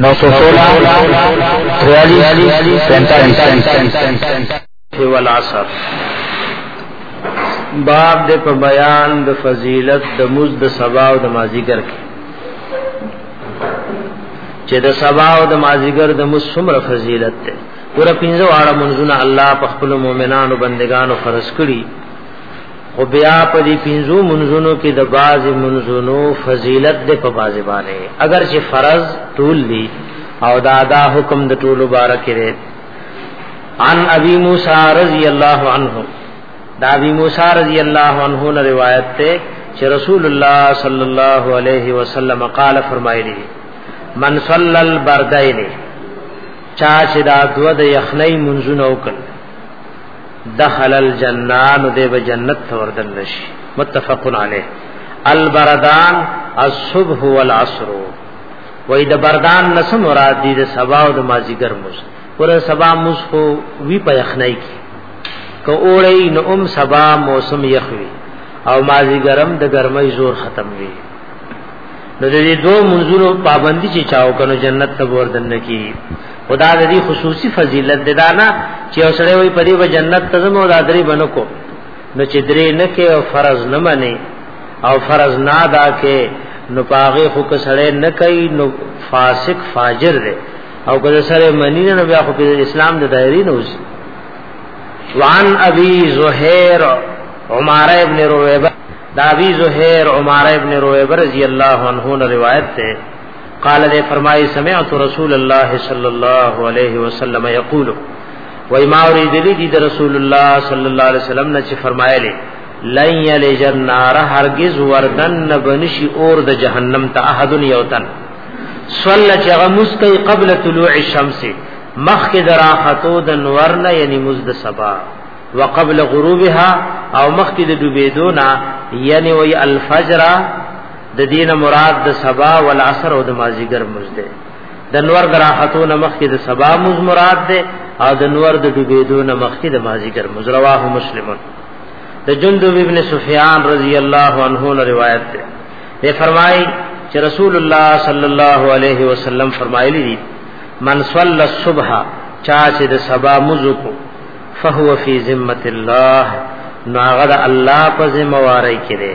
نو سو سولا تریالی پینتالیس والعصر باب د په بیان د فضیلت د مز د سبا او د مازیګر کې چې د سبا او د مازیګر د مز څومره فضیلت ده ګور پینځه واړه منځونه الله په خپل مؤمنانو بندگانو فرض کړی خو بیا په دې پنځو منځونو کې د باز منځونو فضیلت د په باز باندې اگر چې فرض ټول دي او دا دا حکم د ټول مبارک دی عن ابي موسى رضی الله عنه دا ابي موسى رضی الله عنه نے روایت ته چې رسول الله صلی الله علیه وسلم قال فرمایلی من صلى البردين چا چې دا دو د یخنۍ منځونه وکړ دخل الجنه نو دی به جنت ته وردن نشي متفق علیه البردان الصبح والعصر وای د بردان نس مراد دی د سبا او د مازیګر موس پر سبا موس خو وی په یخنای کی که اوړی نو ام سبا موسم یخوي او مازیګرم د ګرمۍ زور ختم وي نو د دې دوه منځونو پابندي چې چاو کنو جنت ته وردن کی خدا د دې خصوصي فضیلت ده دا نه چې اوسړې وي په دې به جنت ته زمو دا درې بنو کو نو چې درې نه کې او فرض نه مني او فرض نه ادا کې نو پاغه خو کسړې نه کوي نو فاسق فاجر دی او کله سره منی نه بیا خو په اسلام د دایری نه وځي وان ابي زهير عمر ابن رويبه دا ابي زهير عمر ابن رويبه رضی الله عنه روایت ده قال دې فرمایي سمعت رسول الله صلی الله علیه وسلم یقول وای ما اوریدلی دي د رسول الله صلی الله علیه وسلم نه چې فرمایلی لن یلج النار هرگز وردن بنشی اور د جهنم ته احد یوتن صلی چې هغه مسکی قبل طلوع الشمس مخک درا خطو د نور نه یعنی مزد سبا وقبل غروبها او مخک د ډوبېدو نه یعنی وی الفجر د دین مراد د سبا والعصر او د مازیګر مزده د نور دراحتو نمخ کې د سبا مز مراد ده او د نور د ډوبېدو نمخ کې د مازیګر مز رواه مسلمون د جندب ابن سفیان رضی الله عنه روایت ده یې فرمایي چې رسول الله صلی الله علیه وسلم فرمایلی دي من صلى الصبح چا چې د سبا مزو کو فهو فی ذمه الله ناغد الله په ذمہ واری کړي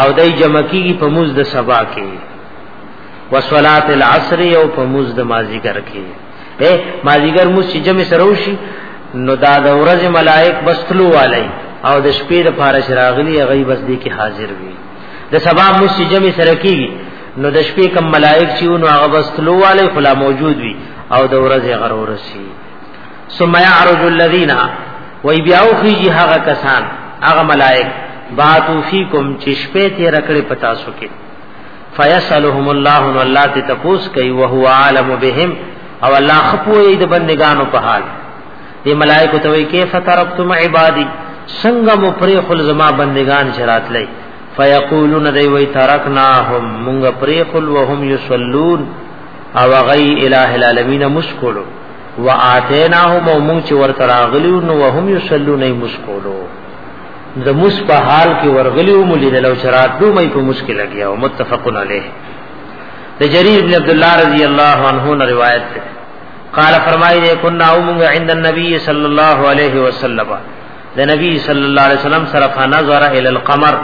او دای جمع کیږي په موز د سبا کې وصلات العصر او په موز د مازیګر کې اے مازیګر موز چې جمع سره وشي نو دا د ورځ ملائک بستلو والي او د شپې د پاره شراغلي غیب بس دي کې حاضر وي د سبا موز چې جمع سره کیږي نو د شپې کم ملائک چې نو هغه بستلو والي خلا موجود وي او د ورځ غرور شي ثم يعرج الذين وای بیا او خيږي هغه کسان هغه ملائک باتو فیکم چې شپې ته رکړې پتا سو کې فیسلهم الله نو الله ته تپوس کوي او هو عالم بهم او الله خپوي د بندگانو په حال دی ملائکه ته وی کیف ترکتم عبادی څنګه مو پرې خل زما بندگان چرات لای فیقولون دی وی ترکناهم مونږ پرې خل وهم یصلون او غی الہ العالمین مشکلو واتیناهم موږ چې ورته راغلیو نو وهم یصلون ای مسکولو د مس په حال کې ورغلیو مولید لو چرات دو مې په مس کې لګیا او متفقن علیه د جریر بن عبد الله رضی الله عنه نه روایت ده قال فرمایي ده كنا عمغ عند النبي صلى الله عليه وسلم د نبی صلی الله علیه وسلم سره فنظر الى القمر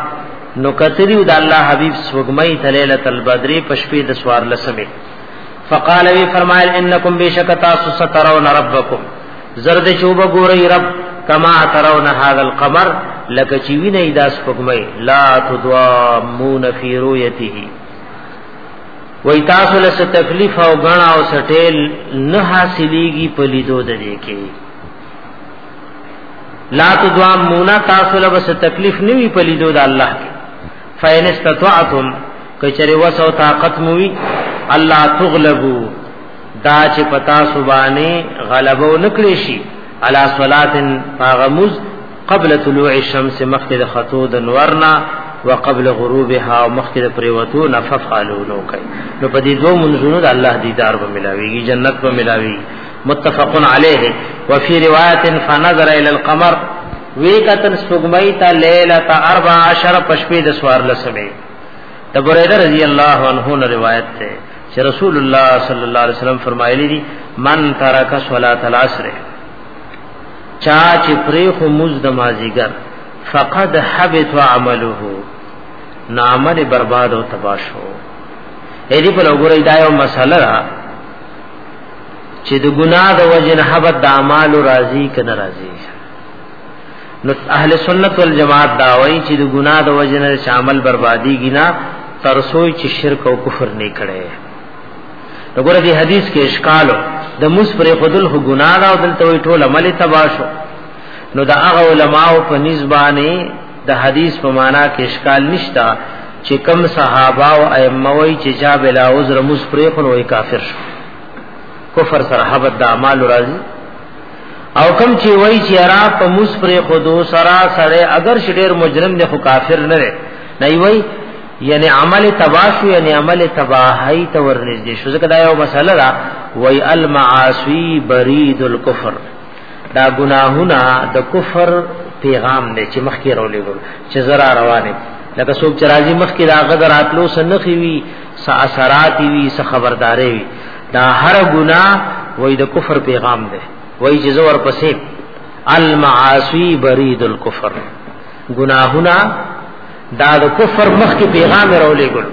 نو کتریو د الله حبیب سوګمای تلیلۃ البدر پشپې د سوار لسمه فقال وی فرمایل انکم بشک تاسو سترون ربکم زرد چوب ګورئ رب کما ترون هذا القمر لکه چې ویني داس پګمې لا تدوامون فی رؤیته وای تاسو له تکلیف او غنا او سټیل نه حاصلېږي په لیدو د دې کې لا تدوامون تاسو له تکلیف نه وی په لیدو د الله کې فین استطعتم کچری وسو طاقت موي الله تغلبو دا چې پتا سبانه غلبو نکړي شي علا صلات فغمز قبل طلوع الشمس مخکې د خطو د نورنا وقبل غروبها او مخکې د پریوتو نففعلونو کوي نو په دې دوه منځونو د الله دیدار به ملاويږي جنت به ملاويږي متفق علیه وفي روایت فنظر الى القمر وی کتن سپګمای تا لیلۃ 14 پشپې د سوار لسمه د بریده رضی الله عنه نه روایت ده چې رسول الله صلی الله علیه وسلم فرمایلی دي من ترک صلاه العصر چا چې پرې خو مز د مازیګر فقد حبط عمله نامل برباد او تباہ شو اې دې په لګورې دا یو مسله چې د ګناه د وجه نه حبت د اعمال راضي کنه راضي نو اهل سنت والجماعت دا وایي چې د ګناه د وجه نه شامل بربادي ګنا ترسوي چې شرک او کفر نه کړي وګوره دې حدیث کې اشکال د مس پر خودل خو ګناه دا او دلته وي ټول عمل تباشو نو دا هغه علماو په نسبانه د حدیث په معنا کې اشکال نشتا چې کم صحابه او ائمه وایي چې جا بلا عذر مس پر خو نو کافر شو کفر سره حبت د اعمال راځي او کم چې وای چې را په موس پر خودو سرا سره اگر شډیر مجرم نه خو کافر نه دی نه وای یعنی عمل تباشو یعنی عمل تباہی ته ورنږدې شو ځکه دا یو مسله ده وای المعاصی برید الکفر دا گناهونه د کفر پیغام دی چې مخکې رولې ګل چې زرا روانه لکه څوک چې راځي مخکې دا غدر اتلو سنخي وي س اثرات وی س خبردارې وی دا هر ګنا وای د کفر پیغام ده وای چې زور پسې المعاصی برید الكفر گناهونه دا د کفر مخ کې پیغام راولې ګل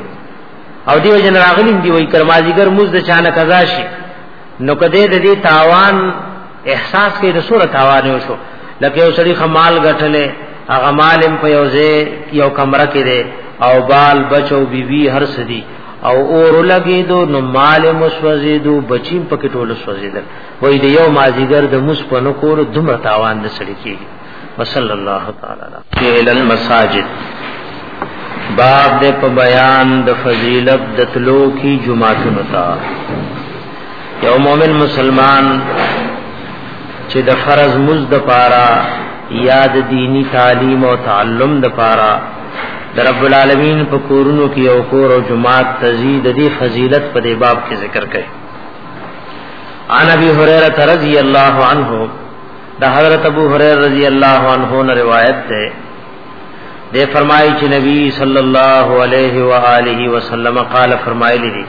او دیو جن راغلین دی وای کرمازیګر مزد چانه قضا شي نو کده د دې تاوان احساس کې د سوره تاوان یو شو لکه یو سړي خمال غټلې هغه مال په یو ځای یو کمره کې دی او بال بچو بیبي هر سدي او اور لګي دو نو مال مسوځي دو بچیم پکې ټول سوځي دل وای دی یو مازیګر د مس په نو کول دومره تاوان د سړي کېږي وصلی الله تعالی علیه الى المساجد باب د په بیان د فضیلت د تلو کی جمعتون تا یو مؤمن مسلمان چې د فرض مز د پارا یاد دینی تعلیم او تعلم د پارا د رب العالمین په کورونو کې او کور او جماعت تزید د دې فضیلت په دې باب کې ذکر کړي عن ابي هريره رضی الله عنه دا حضرت ابو هريره رضی الله عنه نے روایت ہے دے فرمائی چ نبی صلی اللہ علیہ والہ وسلم قال فرمائی لی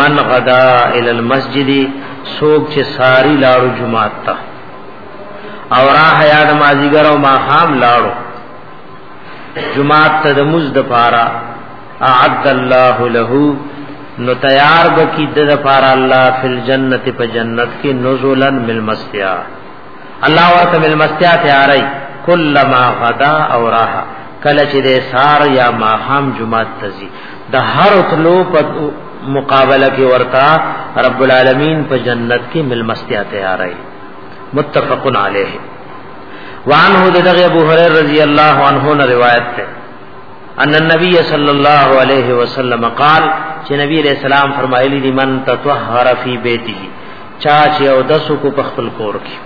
من غدا الى المسجد سوق چ ساری لاړو جمعات تا اور راہ یاد مازیګر او ما خام لاړو جمعات ته د مز د پارا اعد الله له نو تیار بکی د لپاره الله فل جنت په جنت کې نزولن ملمستیا الله ورته ملمستیا تیارای کلما غدا او راها کله چې د سار یا ماخام جمعات تزي د هر تلو په مقابله کې ورتا رب العالمین په جنت کې ملمستیا تیارای متفق علیه وعنه دغه ابو هريره رضی الله عنه روایت ده ان النبي صلی الله علیه وسلم قال چې نبی علیہ السلام فرمایلی دی من تطهر فی بیته چا چې او دسو کو په خپل کور کې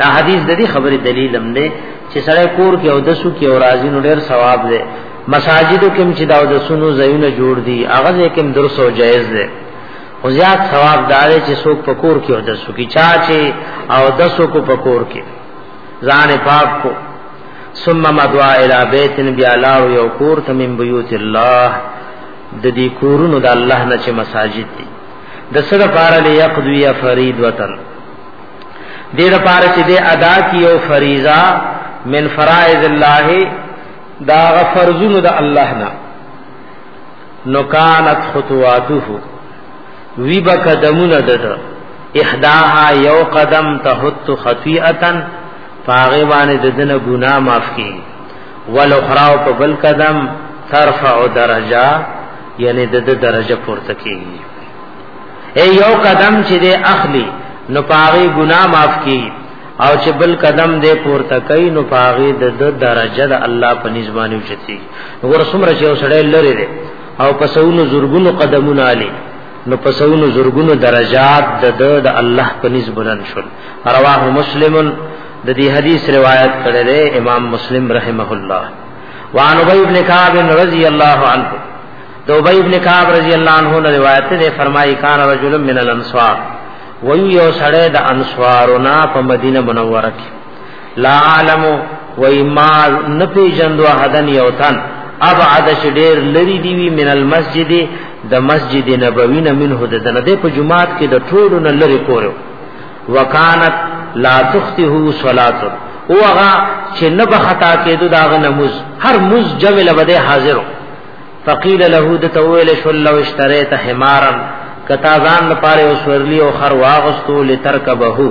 دا حدیث د دې خبرې دلیل هم دی چې سړی کور کې او دسو کې او راځي نو ډېر ثواب دی مساجدو کې چې دا د سونو زینو جوړ دي هغه یې کوم درس او جایز دی خو زیات ثواب دار چې څوک پکور کې او د سکی چا چې او د سکو پکور کې ځان پاک کو ثم مدوا الى بيت بیا لاړ یو کور ته من بیوت الله د دې کورونو د الله نه چې مساجد دي د سره پار له یقضی فرید وتن دې د پار چې دې ادا کیو فریضه من فرائض الله دا غفرزونو د الله نه نو کانت خطواته وی با قدمونه دده احداها یو قدم تحت خطیئتا پاغه باندې ددنه ګناه معاف کی والاخرى په بل قدم ترفع درجه یعنی د درجه پورته کیږي اے یو قدم چې د اخلي نو پاغي ګناه معاف کی او چې بل قدم دې پورته کوي نو پاغي د درجه د الله په نسبانه چتی وګوره څومره چې یو سړی لري دی او په سونو زورګونو قدمونه علي نو په سونو زورګونو درجات د د الله په نسبت بلند شول رواه مسلم د دې حدیث روایت کړی دی امام مسلم رحمه الله وعن ابي بن كعب رضي الله عنه د ابي بن كعب رضي الله عنه نے روایت ده فرمایي کان رجل من الانصار ويو یو سړی د انصارنا په مدینه منوره کې لا عالم و ما نه پیژندو حدن یو تن ابعد چې ډیر لري دی وی من المسجد د مسجد نبوی نه منه د دنه د په جمعات کې د ټولو نه لري کورو وکانت لا تخته صلات او هغه چې نه به خطا کېدو دا غ نماز هر مز جمل بده حاضرو فقیل له د تویل شل لو اشتریت حمارا کتا ځان لپاره اوسورلی او خر واغستو لترکبهو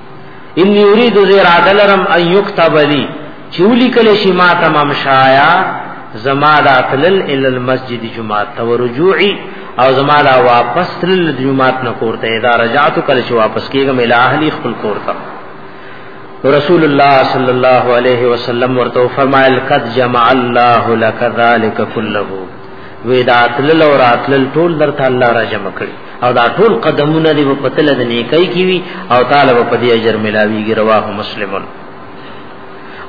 ان یرید زیر عدلرم ان یكتب لی چولی کله شی ما تمام شایا زما دا تلل ال المسجد جمعه تو رجوعی او زما دا واپس تلل جمعه نه کوړته دا رجعت کله شی واپس کیګم ال اهلی خپل کوړته رسول الله صلی الله علیه وسلم ورته فرمایل قد جمع الله لك ذلك كله وی دا اتلل او راتلل ټول درته الله را جمع کړي او دا ټول قدمونه دی په تل د نیکي کی وی او تعالی په دې اجر ملاویږي رواه مسلمون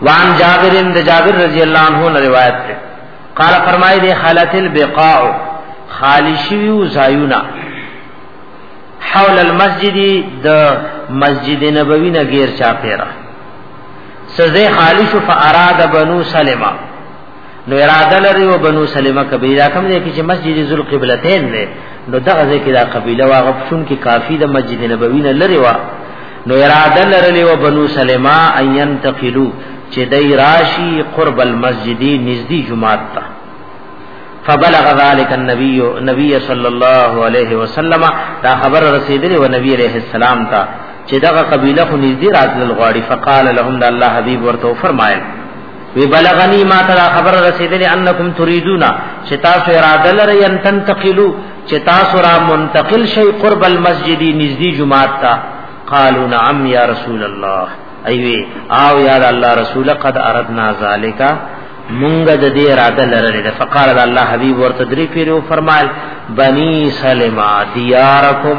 وان جابر بن جابر رضی الله عنه روایت ده قال فرمای دی حالت البقاع خالی شوی او زایونا حول المسجد د مسجد نبوی نه غیر چا پیرا سزه خالص فاراد بنو سلمہ نو اراده لري او بنو سلمہ قبیله کوم ځای کې چې مسجد ذل قبلتین دی نو دغه ځای کې دا قبیله واغ پښون کې کافی د مسجد نبوی نه لري وا نو اراده لري او بنو سلمہ اين تقلو چې دای راشي قرب المسجد نزدې جمعات ته فبلغ ذلك النبي نبي صلى الله عليه وسلم دا خبر رسیدلی و نبی علیہ السلام ته چې دغه قبیله خو نږدې راتل غواړي فقال لهم الله حبيب ورته فرمایل وی بلغنی ما ترا خبر رسیدلی انکم تريدون چې تاسو اراده لرئ ان تنتقلوا چې تاسو را منتقل شئ قرب المسجد نزدی جمعه تا قالوا نعم یا رسول الله ایوی او یا الله رسول قد اردنا ذالک مونږ د دې اراده لرلې ده فقال الله حبيب ورته درې پیرو فرمایل بني سلمہ دیارکم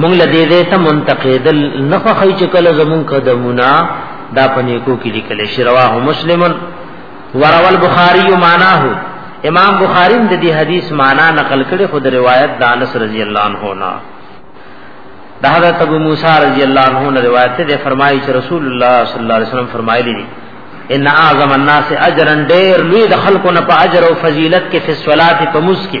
مونږ له دې دې ته منتقیدل نه خو خی چې کله زمونږ قدمونه دا پنې کو کې لیکل شي رواه مسلمن وروى البخاري معناه امام بخاری د دې حدیث معنا نقل کړي خود روایت د انس رضی الله عنه نه د حضرت ابو موسی رضی الله عنه نه روایت ده فرمایي چې رسول الله صلی الله علیه وسلم فرمایلی دي ان اعظم الناس اجرا ډیر لوی د خلکو نه په اجر او فضیلت کې فی الصلات په مسکه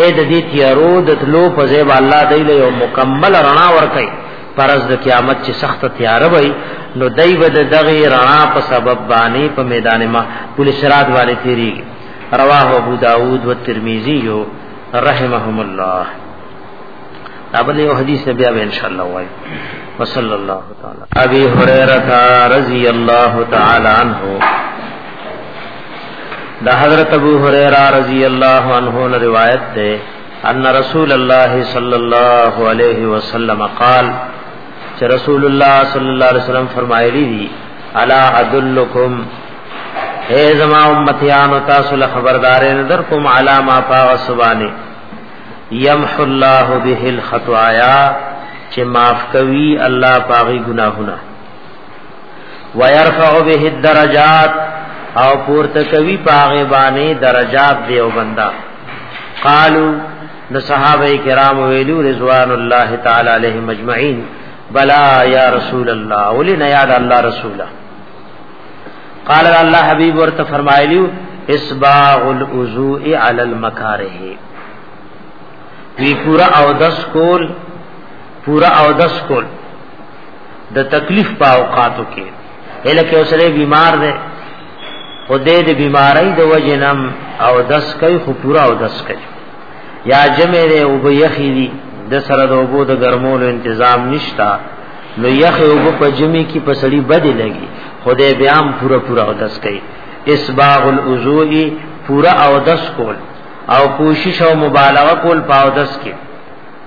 اې د دې تیارو د تلو په ځای الله دی له یو مکمل رڼا ورکړي پرز د قیامت چې سخت تیار وي نو دای بد دغه رڼا په سبب باندې په میدان ما پولیس رات باندې تیری رواه ابو داود و ترمذی یو رحمهم الله ابل یو حدیث بیا ان شاء الله وای وصلی الله تعالی ابي هريره رضی الله تعالی عنہ دا حضرت ابو هريره رضی الله عنه نے روایت ہے ان رسول الله صلی الله علیه وسلم قال چې رسول الله صلی الله علیه وسلم فرمایلی دي الا ادلکم اے زما امتیان او تاسو له خبردارې نه در کوم علامه پاو سبانه یمح الله به الخطایا چې معاف کوي الله پاغي ګناهونه ويرفع به الدرجات او پورته کوي پاغه باندې درجات دیو بندا قالو نو صحابه کرام ویلو رضوان الله تعالی علیهم مجمعین بلا یا رسول الله اولی نه یاد الله رسولا قال الله حبیب ورته فرمایلیو اسباغ الوضوء علی المکاره وی پورا او دس کول پورا او دس کول د تکلیف په اوقاتو کې الکه اوسره بیمار دی خو دې د بیماری د وجنم او دس کوي خو پورا او دس کوي یا جمع دې او به یخی دي د سره د اوبو د ګرمولو تنظیم نشتا نو یخ او په جمی کې پسړی بده لګي خو دې بیا هم پورا پورا او دس کوي اسباغ الوضوء پورا او دس کول او کوشش او مبالغه کول پاو دس کې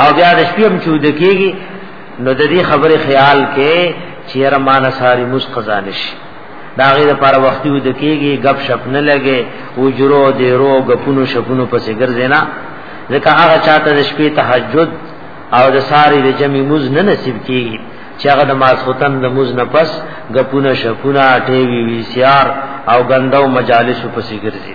او بیا د شپې هم چود کیږي نو د دې خبره خیال کې چې رمانه ساری مس قضا نشي دا غیر پر وختي ود کیږي غب شپ نه لګي وجرو دې رو غپونو شپونو پسې ګرځي نه ځکه هغه چاته د شپې تهجد او د ساری د جمع مز نه نصیب کیږي چې هغه د ماسوتن د مز نه پس غپونه شپونه ټي وي وي سيار او غندو مجالس پسې ګرځي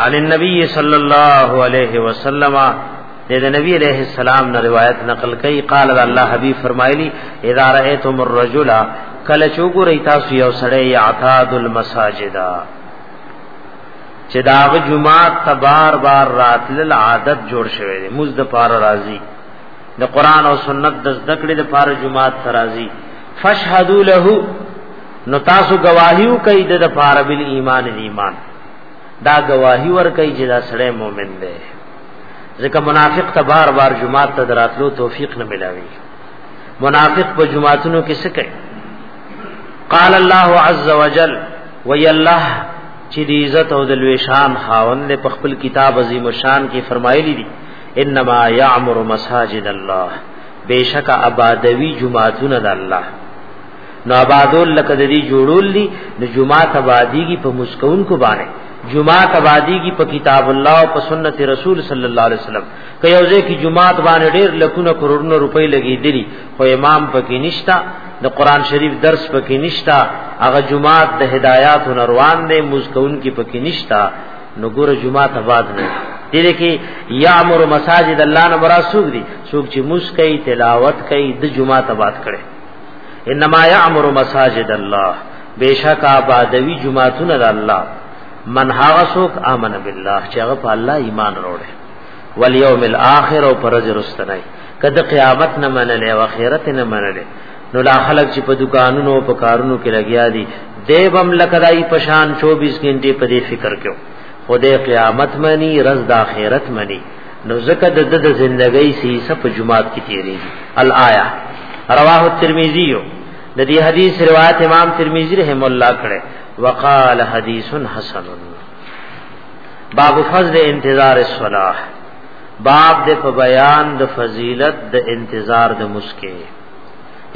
عن النبي صلى الله عليه وسلم د نبی علیہ السلام نے روایت نقل کئی قال اللہ حبیب فرمایلی اذا رأیتم الرجل کل چوغو ریتا سو یو سڑے یعتاد المساجدہ چې دا جمعات ته بار بار راتلل عادت جوړ شوی دی مز د پار راضی د قران او سنت د زده کړې د پار جمعات ته راضی فشهدو له نو تاسو گواهیو کوي د پار بل ایمان ایمان دا گواهی ور کوي چې دا سړی مؤمن دی ځکه منافق ته بار بار جمعات ته دراتلو توفیق نه ملاوي منافق په جمعاتونو کې څه کوي قال الله عز وجل وی الله چې دی عزت او د لوی شان خاوند په خپل کتاب عظیم شان کې فرمایلی دي انما یعمر مساجد الله بیشک آبادوی جمعتون د الله نو آبادول لکه د دې جوړول دي د جمعات آبادیږي په مسکون کو باندې جمعات آبادیږي په کتاب الله او په سنت رسول صلی الله علیه وسلم که یو ځای کې جمعات باندې ډېر لکونه کروڑونه روپۍ لګېدلي خو امام پکې نشتا د قران شریف درس پکې نشتا هغه جمعات د هدایات روان دي مزکون کې پکې نشتا نو ګور جمعات آباد نه دې کې یامر مساجد الله نه مراد سوق دي سوق چې مسکې تلاوت کوي د جمعات آباد کړي انما یامر مساجد الله بیشک آبادوی جمعاتون د الله من هغه سوق امن بالله چې هغه په الله ایمان وروړي والیوم الاخر او پرز رستنای کده قیامت نه منل او اخرت نه منل نو لا خلق چې په دکانونو او په کارونو کې لګیا دي دیوم لکدای پشان 24 غنټه په دې فکر کې خدای قیامت منی رز د اخرت منی نو زکه د د زندګۍ سیسه په جمعات کې تیری الایا رواه الترمذی د دې حدیث روایت امام ترمذی رحم الله کړه وقال حدیث حسن باب فضل انتظار الصلاه باب د په بیان د فضیلت د انتظار د مسکه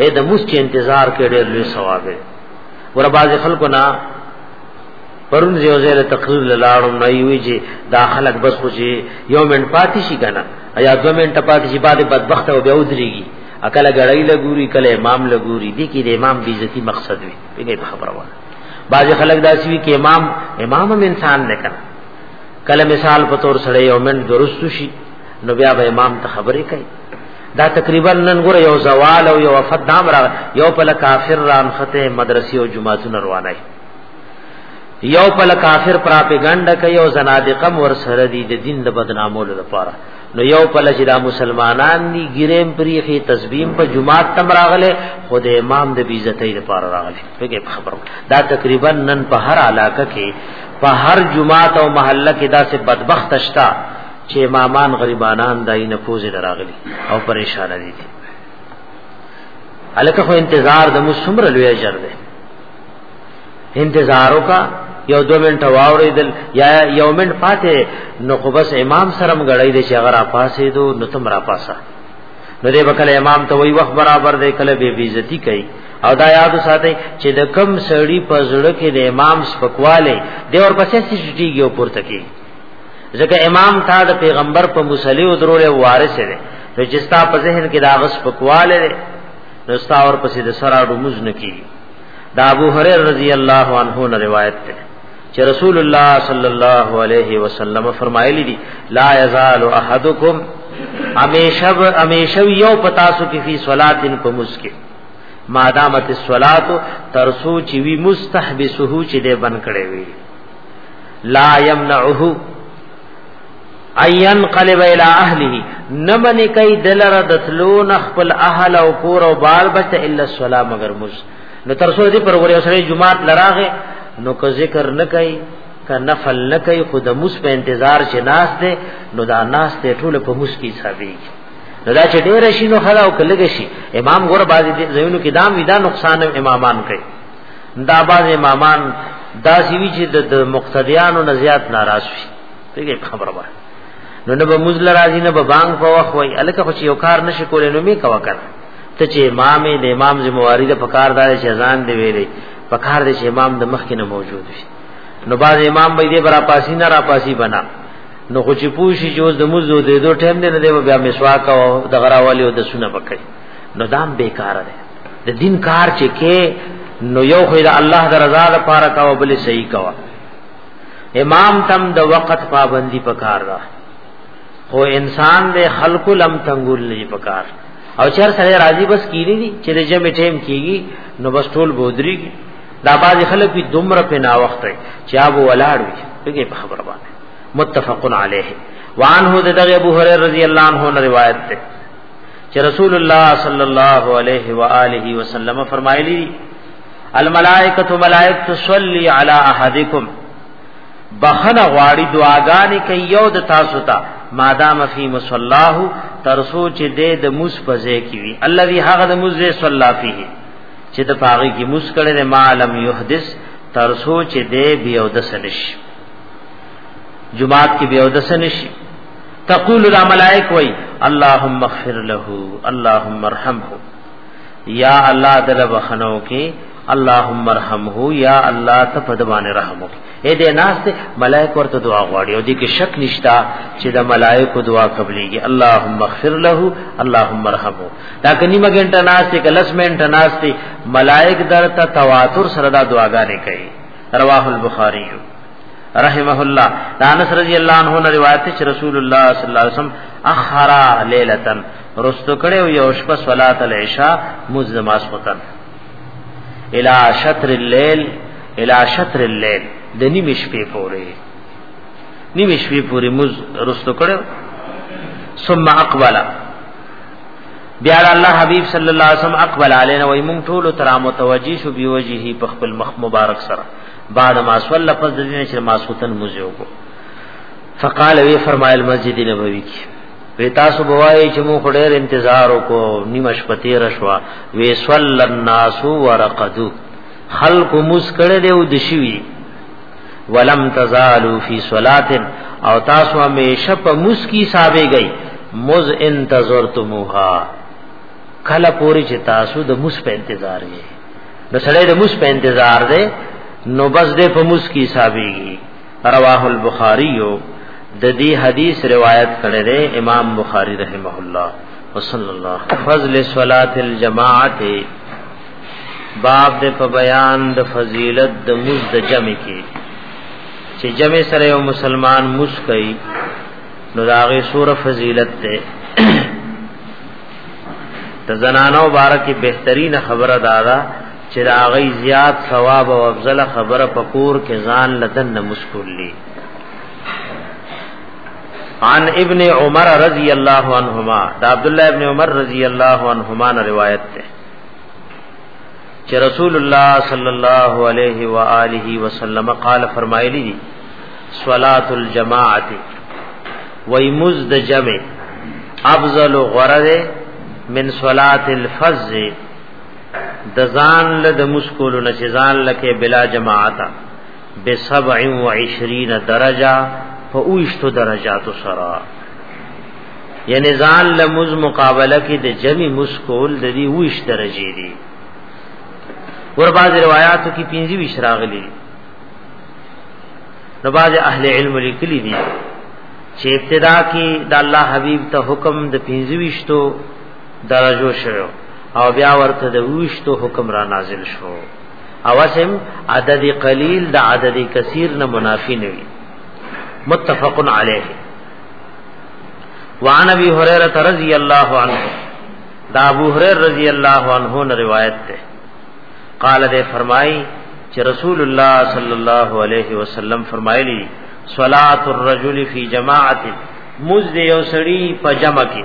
اے د مسکه انتظار کې ډېر لوی ثواب دی ور باز خلکو نه پرون یو ځای له تقریر لاړم نه وی چې دا خلک بس خو چې یو منټ پاتې شي کنه یا دو منټ پاتې شي بعد بدبخت او بیا ودرېږي اکل غړی لګوري کله امام لګوري دي کې د امام بیزتی مقصد وي په خبره وایي بعض خلک داسې وي کې امام امام هم انسان نه کړ کله مثال په تور سره یو منټ درست شي نو بیا به امام ته خبرې کوي دا تقریبا نن ګور یو زوال او یو وفد دام را یو په کافر ران خته مدرسې او جمعهتون روانه یو په کافر پراپګاندا کوي او زنادقه مور سره دي د دین د بدنامولو لپاره نو یو په لږ دا مسلمانان دي ګریم پریخي تسبیم په جمعه تم راغله خود امام د بیزتۍ لپاره راغله دغه خبرو دا تقریبا نن په هر علاقه کې په هر جماعت او محله کې دا سه بدبخت شتا چې امامان غریبانان دای نه پوزې دراغلي او پریشان دي الکه خو انتظار د مسمر لوی اجر دی انتظارو کا یو دو منټه واوریدل یا یو منټ پاتې نو خو بس امام سره مګړی دی چې هغه را پاسې دو نو تم را پاسه نو دې وکړه امام ته وی وخت برابر دی کله به بیزتی کوي او دا یاد ساتي چې د کم سړی په زړه کې د امام سپکواله دی اور پسې سټیږي او پورته کی ځکه امام تا د پیغمبر په مصلی او درول وارث دی نو چې ستا په ذهن کې دا غس پکواله دی نو ستا اور پسې د سراډو مزن کی دا ابو هريره رضی الله عنه روایت ده چې رسول الله صلی الله علیه وسلم فرمایلی دي لا یزال احدکم امیشب امیشب یو پتاسو کی فی صلاتن په مسکه ما دامت الصلات ترسو چې وی مستحبسه چې دې بن کړي وی لا یمنعه اين قلب الى اهله نمن کای دلر دتلون خپل اهل او کور او بال بچ الا الصلاه مگر مست نو تر څو دې پر ورې سره جمعات لراغه نو که ذکر نه کوي که نفل نه کوي خود موس په انتظار چې ناس دې نو دا ناس دې ټول په موس کې حسابي نو دا چې ډېر شي نو خلا او کلګ شي امام ګور باز دې زینو کې دام ودا نقصان امامان کوي دا باز امامان دا سی وی چې د مقتدیانو نه زیات ناراض شي دغه خبره وایي نو نه به مزل راځي نه به بانګ په وخت وای الکه خو یو کار نشي کولای نو می کوا کړ ته چې امام د امام ذمہواری د پکار دار چې اذان دی ویلې پکار دی چې امام د مخ کې نه موجود شي نو باز امام به دې برا پاسی نه را پاسی بنا نو خو چې پوښي چې اوس د مزو دې دوه ټیم دې نه دی بیا مسواک او د غراوالي او د سونه پکې نو دام بیکار دی د دین کار چې کې نو یو خو دا الله د رضا لپاره کا او بل صحیح کا امام تم د وقت پابندی پکار را خو انسان د خلق لم تنګول نه پکار او چر سره راضی بس کینی دي چې د جمع ټیم کیږي نو بس ټول بودري دا باز خلک وي دومره په نا وخت چې اب ولاړ وي دغه په خبره باندې متفق علیه وعنه دغه ابو هريره رضی الله عنه روایت ده چې رسول الله صلی الله علیه و آله وسلم فرمایلی الملائکه ملائکه تصلي علی احدکم بخنه غواړي دعاګانې کوي یو د تاسو ته مادام فی مصلاه ترسو چې دې د موس په ځای کې وي الذي هغه د موس ځای صلی فيه چې د پاغي کې موس کړي د معلم یحدث ترسو چې دې بیا د سنش جمعات کې بیا د سنش تقول الملائک وای اللهم اغفر له اللهم ارحمه یا الله دل بخنو کې اللهم ارحمه یا الله ته په دبانې رحم وکړي اې دې ناس ته ملائکه ورته دعا غواړي او دې کې شک نشتا چې د ملائکه دعا قبليږي اللهم اغفر له اللهم ارحمه دا کني مګنټه ناس ته کلس منټه ناس ته ملائکه درته تواتر سره دا دعاګانې کوي رواه البخاری رحمه الله دانس رضی الله عنه روایت چې رسول الله صلی الله علیه وسلم اخرا ليله رستو کړو یو شپه صلات العشاء مزماس وتن الى شطر الليل الى شطر الليل د نیمه شپې پورې نیمه شپې پورې مز رستو کړو ثم اقبل بیا الله حبیب صلی الله علیه وسلم اقبل علینا و ایمون ټول تر متوجی شو بی وجهه په خپل مخ مبارک سره بعد ما صلی لفظ دینه چې ما سوتن مزه وکړو فقال وی فرمایل مسجد نبوی کې وی تاسو بوای چې مو خډیر انتظار وکړو نیمه شپه تیر شو وی صلی الناس ورقدو خلق موس کړه دی او دشوی ولم تزالو فی صلات او تاسو همیشه په موس کی صاحبې گئی مز انتظرتموها کله پوری چې تاسو د موس په انتظار یې د سړی د موس په انتظار دی نو بس دې په موس کی صاحبېږي رواه البخاری د دې حدیث روایت کړی دی امام بخاری رحمه الله وصلی الله فضل صلات الجماعت باب د په بیان د فضیلت د مز د جمع کې چې جمع سره یو مسلمان مس کوي نو داغه سور فضیلت ده د زنانو بارکه بهترین خبره دادا دا چې دا غي زیات ثواب او افضل خبره پکور کې ځان لدن نه مسکولې عن ابن عمر رضی اللہ عنہما دا عبداللہ ابن عمر رضی اللہ عنہما نا روایت تے چه رسول اللہ صلی اللہ علیہ وآلہ وسلم قال فرمائے لی دی صلاة الجماعت ویمز دا جمع افضل غرد من صلاة الفضل د ځان له د مشکل نه چې ځان لکه بلا جماعت ب 27 درجه په اوشتو درجاتو سره یعنی ځان له مز مقابله کې د جمی مشکل د دې اوش درجه دي ور بعض روایتو کې 25 راغلي دي نو باز اهل علم لیکلی دي چې ابتدا کې د الله حبیب ته حکم د 25 درجو شوه او بیا ورته د وشتو حکم را نازل شو اوسم عدد قلیل د عدد کثیر نه منافی نه وي متفق علیه وعن ابي هريره رضی الله عنه دا ابو هريره رضی الله عنه نے روایت ده قال دے فرمائی چې رسول الله صلی الله علیه وسلم فرمایلی صلات الرجل فی جماعت مز یو سړی په جمع کې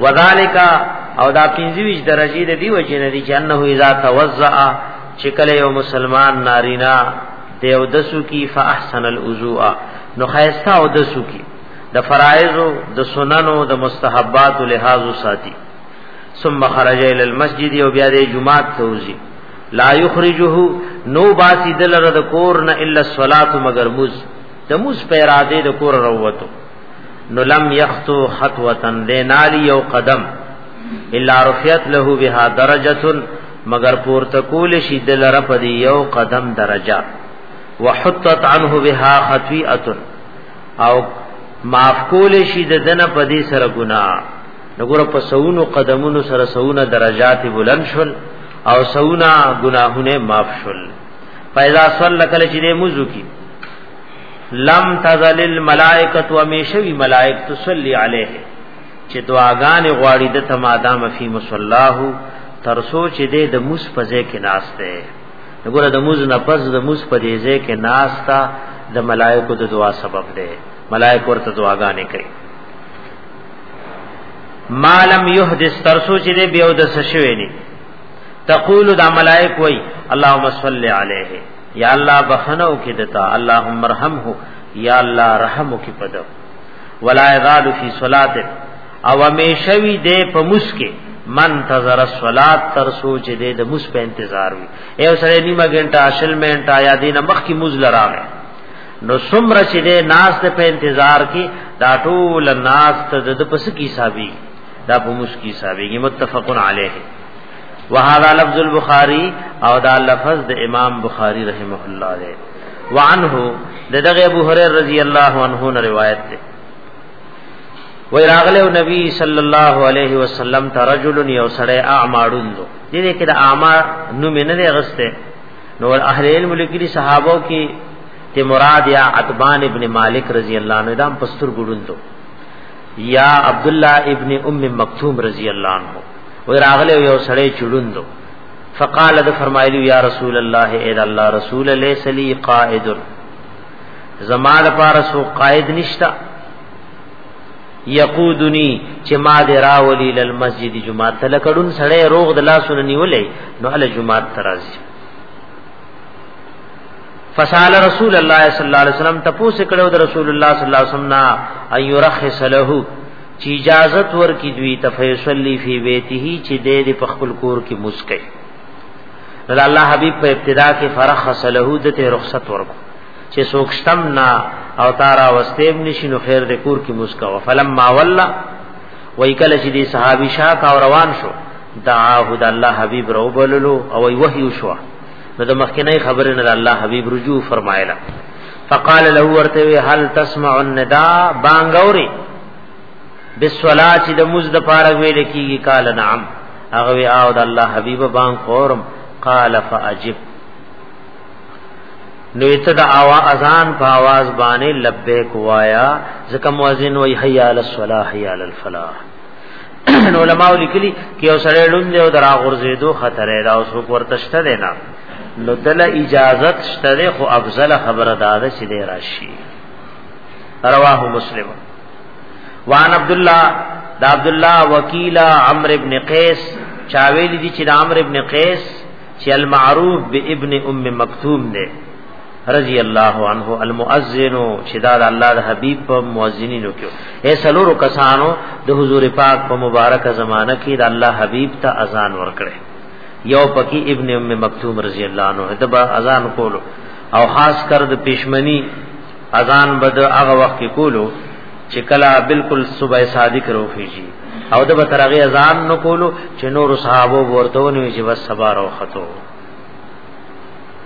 وذالک او دا پنځویش درجه د دی وجه نه دي چې انه اذا توزع چې کله یو مسلمان نارینا دیو دسو کی فاحسن الوضوء نو خیستا او دسو کی د فرایض د سننو د مستحبات لحاظ ساتي ثم خرج الى المسجد او بیا د جمعه توزی لا یخرجه نو باسی دلره د کور نه الا الصلاه مگر مز د مز پیراده د کور وروته نو لم یخطو خطوه دینالی یو قدم الا رفعت له بها درجه مگر پورته کول شي د لره په دی یو قدم درجه وحطت عنه بها خطیئه او معاف کول شي د دنه په دی سره ګناه نګور په سونو قدمونو سره سونه درجات بلند شول او سونه گناهونه معاف شول فیضا صلی کله چې موضوع کی لم تزل الملائکه و میشوی ملائک تصلی علیه چې دعاګانې غواړي د تمادام فی مصلاه تر سوچ دې د موس پځې کې ناشته وګوره د موز نه پز د موس په دې ځای کې ناشتا د ملائکو د دعا سبب ده ملائک ورته دعاګانې کوي مالم یحدث تر سوچ دې بیا د سشوي نه تقول دا ملائک وای اللهم صل علیه یا الله بخنو کې دتا اللهم ارحمه یا الله رحم کې پدو ولا یزال فی صلات او همیشوی دې په مسکه من تزر الصلات تر سوچ دې د مس په انتظار وي اے سره نیمه غنټه اشل منټه یا دینه مخ کی مز لراغه نو سمر چې دې ناس ته په انتظار کې دا ټول ناس ته د پس کی حسابي دا په مس کی حسابي متفقن علیه وهذا لفظ البخاری او دا لفظ د امام بخاری رحمه الله دی وعنه دغه ابو هريره رضی الله عنه نه روایت ده وی راغله نبی صلی الله علیه وسلم ته رجل یو سړی اعمارون دو دې کې د اعمار نو مینه نه غسته نو اهل علم لیکلي صحابه کې ته مراد یا عتبان ابن مالک رضی الله عنه دام پستر ګډون دو یا عبد الله ابن ام مکتوم رضی الله عنه و راغله یو سړی چړوندو فقال د فرمایلی یا رسول الله اے الله رسول لیس لی قائد زما د پاره سو قائد نشتا یقودنی چې ما دې راولي لل مسجد جمعه ته لکړون سړی روغ د لاسونه نیولې نو ال جمعه ترازی فسال رسول الله صلی الله علیه وسلم تپوس کړو د رسول الله صلی الله علیه وسلم نا ايرخص له چې اجازه ورکې دوی تفیصلی فی بیته چې دې د خپل کور کې مسکه رضا الله حبیب په ابتدا کې فرخص له د ته رخصت ورکو چې سوکشتم نا او تارا واستیم نشینو خیر د کور کې مسکه وفلم ما ولا وای کله چې دی صحابي شاه کا روان شو دعاه د الله حبیب روبللو او وحی شو نو د مخکنی خبره نه الله حبیب رجوع فرمایله فقال له ورته هل تسمع النداء بانګوري بالصلاه چې د مز د پاره ویل کیږي قال نعم هغه وی او د الله حبیب بانګ خورم قال فاجب نو ته د اوا اذان په आवाज باندې لبیک وایا ځکه مؤذن وی حی علی الصلاه حی علی الفلاح نو علماء لیکلي کې یو سره لوند دی او درا غرزیدو خطر دی او څوک ورته شته دی نه نو دل اجازه شته دی خو افضل خبره ده چې دی راشي رواه مسلم وان عبد الله دا عبد الله وکیل عمرو ابن قیس چاویل دي چې عمرو ابن قیس چې المعروف به ابن ام مکتوم دی رضی الله عنه المؤذن چې دا د الله د حبیب په مؤذنینو کې اے سلورو کسانو د حضور پاک په مبارک زمانہ کې د الله حبیب ته اذان ورکړي یو پکې ابن ام مکتوم رضی الله عنه دبا اذان کولو او خاص کر د پښمنی اذان بد هغه وخت کې کولو چې کلا بالکل صبح صادق روخیږي او د بترغه اذان نو کولو چې نور صحابه ورته ونوي چې بس سبا روختو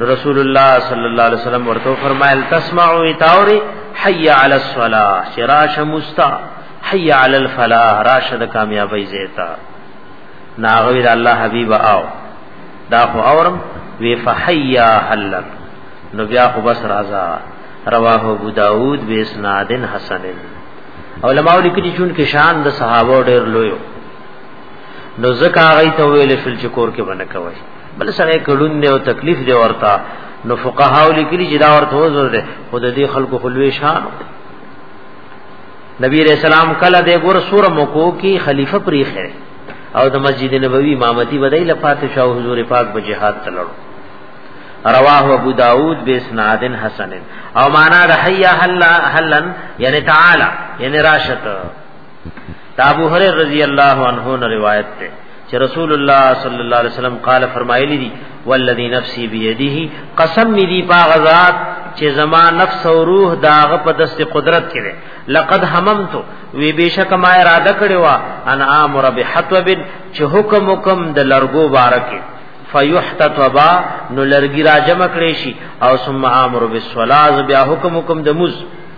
رسول الله صلی الله علیه وسلم ورته فرمایل تسمعوا اتاوري حي على الصلاه شراش مستا حي على الفلاح راشد کامیابی زیتا ناغوی دا الله حبیب آو دا خو اورم وی فحیا حلک نو بیا خو بس رازا رواه ابو داود بی اسناد حسن علماء لیکلی چون کې شان د صحابه ډېر لوی نو زکه هغه ته ویل شل چې کور کې باندې کوي بل سره کډون دی او تکلیف دی ورته نو فقها لیکلي چې دا ورته وزر دی خود دې خلکو خلوي شان نبی رسول الله کله دې ګور سور مکو کې خلیفہ پرې خره او د مسجد نبوي امامتي بدای لفات شاه حضور پاک په جهاد تلړو رواه ابو داود بسناد حسن او معنا د حیا حلن یعنی تعالی یعنی راشد دا ابو هريره رضی الله عنه نه روایت ده چې رسول الله صلی الله علیه وسلم قال فرمایلی دي والذي نفسي بيديه قسم می دی پاغزاد چې زما نفس او روح داغه په دست قدرت کې ده لقد هممت وی بشک ما اراده کړی وا ان امر بحطب چې حکم حکم د لرګو بارکه فیحتطبا نو لرګی را جمع کړی شي او ثم امر بالصلاه بیا حکم حکم د مز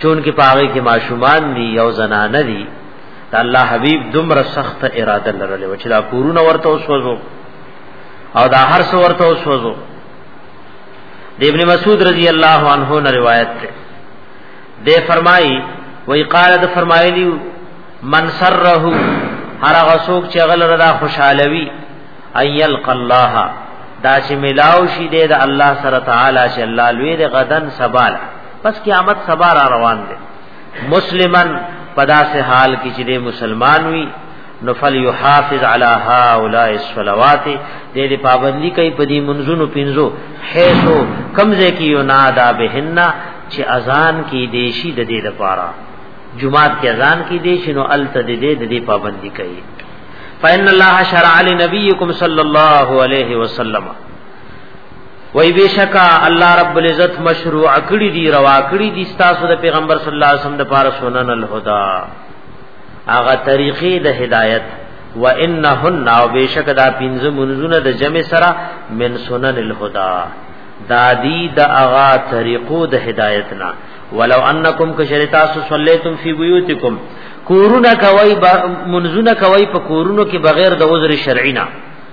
چون کې پاغي کې ماشومان دي یو زنانه دي د الله حبيب دومره سخت اراده لرله چې دا کورونه ورته وسوځو او دا هر څو ورته وسوځو د ابن مسعود رضی الله عنه نه روایت ده ده فرمایي وی قال ده فرمایلی من سره هر هغه څوک چې غل رضا خوشالوي ايلق الله دا چې ملاو شي د الله سره تعالی چې الله لوی د غدن سباله پس قیامت سبا را روان دی مسلمن پدا سے حال کی چې دی مسلمان وی نو فل یحافظ علی هؤلاء الصلوات دې دې پابندی کوي په دې منځونو پینځو حیثو کمزه کی ینادا بهن چې اذان کی دیشی د دې لپاره جمعات کې اذان کی دیشی نو ال ته دې د دې پابندی کوي فإن الله شرع لنبيكم صلى الله عليه وسلم وای بشکا الله رب العزت مشروع کړی دی روا کړی دی تاسو د پیغمبر صلی الله علیه وسلم د پاره سنن الهدى اغه طریقې د هدایت و انهن او بشک دا پنځه منزونه د جمع سره من سنن الهدى دادی د اغا طریقو د هدایت نه ولو انکم کشرتا صلیتم فی بیوتکم کورونه کوي منزونه کوي په کورونو کې بغیر د عذر شرعینا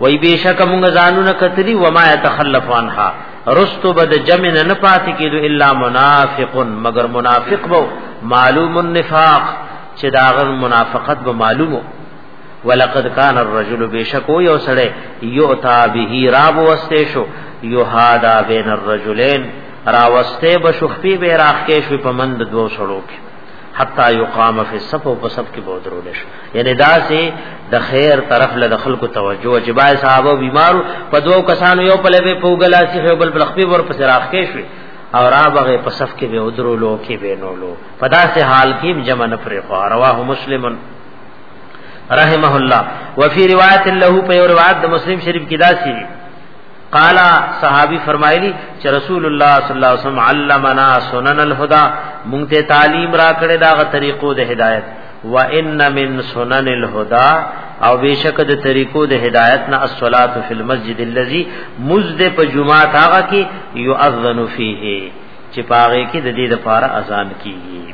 وای بشک موږ ځانونه کتلی و ما يتخلف عنها رستو بد جمع نه پاتې کېدو الا منافق مگر منافق وو معلوم النفاق چې داغه منافقت به معلومو ولقد کان الرجل بشکو یو سړی یوتا به راب وسته شو یهادا بین الرجلین راوسته بشخفی به راخ کې شو په مند دوه سړو کې حتا یقام فی الصف او په صف کې به درول شي یعنی دا سي د خیر طرف له دخل کو توجه چې بای صحابه بیمارو په دوو کسانو یو په لبه پوګلا سي خو بل بلخپي ور پس راخ کې شوي او را بغه په صف کې به ودرولو کې به نولو په داسې حال کې جمع نه پرې خو رواه مسلمن رحمه الله وفي روایت له په روایت د مسلم شریف کې دا سي قال صحابي فرمایلی چې رسول الله صلی الله علیه وسلم علمنا سنن الهدى مونږ ته تعلیم را کړې دا غ طریقو د هدایت و ان من سنن الهدى او بشک د طریقو د هدایت نه الصلاه فی المسجد الذي مزد په جمعه هغه کې یؤذن فیه چې پاره کې د دې لپاره اذان کیږي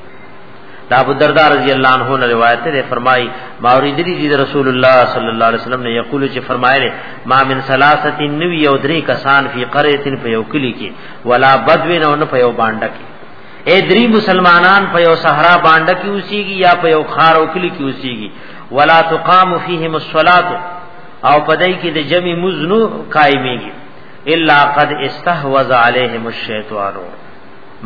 دا ابو الدرداء رضی الله عنه نے روایت ہے فرمائی ماوری دری دی رسول اللہ صلی اللہ علیہ وسلم نے یقول چ فرمائے ما من ثلاثه نوی او دری کسان فی قريه په یو کلی کې ولا بدو نه نه په یو باندې کې اے دری مسلمانان په یو صحرا باندې کې اوسیږي یا په یو خار او کلی کې اوسیږي ولا تقام فیهم الصلاه او پدای کې د جمع مزنو قائمېږي الا قد استحوذ عليهم الشیطان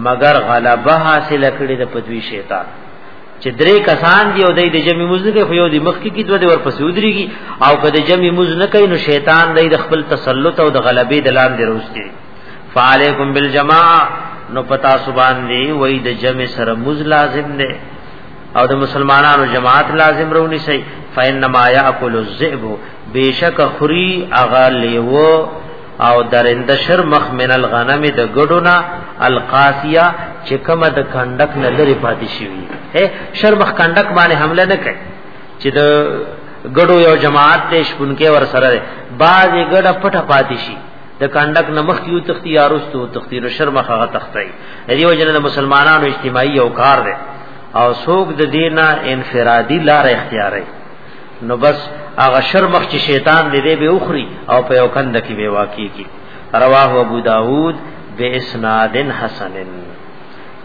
مگر غلبه حاصل کړی د پدوی شیطان چې درې کسان دی او د جمع مز نه کوي یو دی مخ کې کی دوه دی ورپسې ودرېږي او کله جمع مز نه کوي نو شیطان دی د خپل تسلط او د غلبې د لاندې روستي فعليكم بالجماعه نو پتا سبحان دی وای د جمع سره مز لازم دی او د مسلمانانو جماعت لازم رونی سي فإنما يأكل الذئب بشک خري اغا لیو او درند شر مخ من الغنم د ګډونا القاسیه چې کومه د کندک نه لري پاتې شي شر مخ کندک باندې حمله نه کوي چې د ګډو یو جماعت ته شپونکې ور سره بعض ګډه پټه پاتې شي د کندک نه مخ یو تختی یارستو تختی نو شر مخ هغه تختی دیو جن د مسلمانانو اجتماعي او کار دی او څوک د دینه انفرادي لار اختیاري نو بس هغه شرمخ چې شیطان دې دې به اخري او په یو کند کې به واقع کی رواه ابو داود باسناد حسن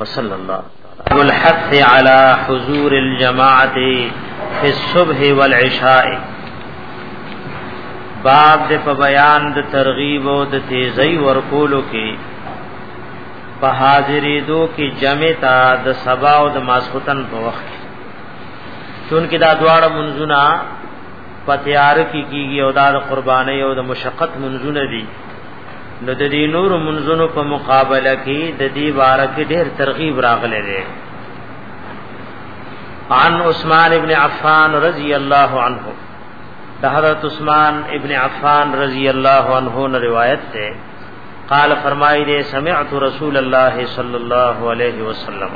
وصلی الله تعالی الحث على حضور الجماعه في الصبح والعشاء باب د په بیان د ترغیب او د تیزی ورکولو کې په حاضرې دو کې جمع تا د سبا او د ماسختن په وخت چون کې دا دواړه منځونه په تیار کې کیږي او دا د قربانۍ او د مشقت منځونه دي نو د دې نور منځونو په مقابله کې د دې بار کې ډېر ترغیب راغلی دی عن عثمان ابن عفان رضی الله عنه د حضرت عثمان ابن عفان رضی الله عنه نے روایت ہے قال فرمائی دے سمعت رسول اللہ صلی اللہ علیہ وسلم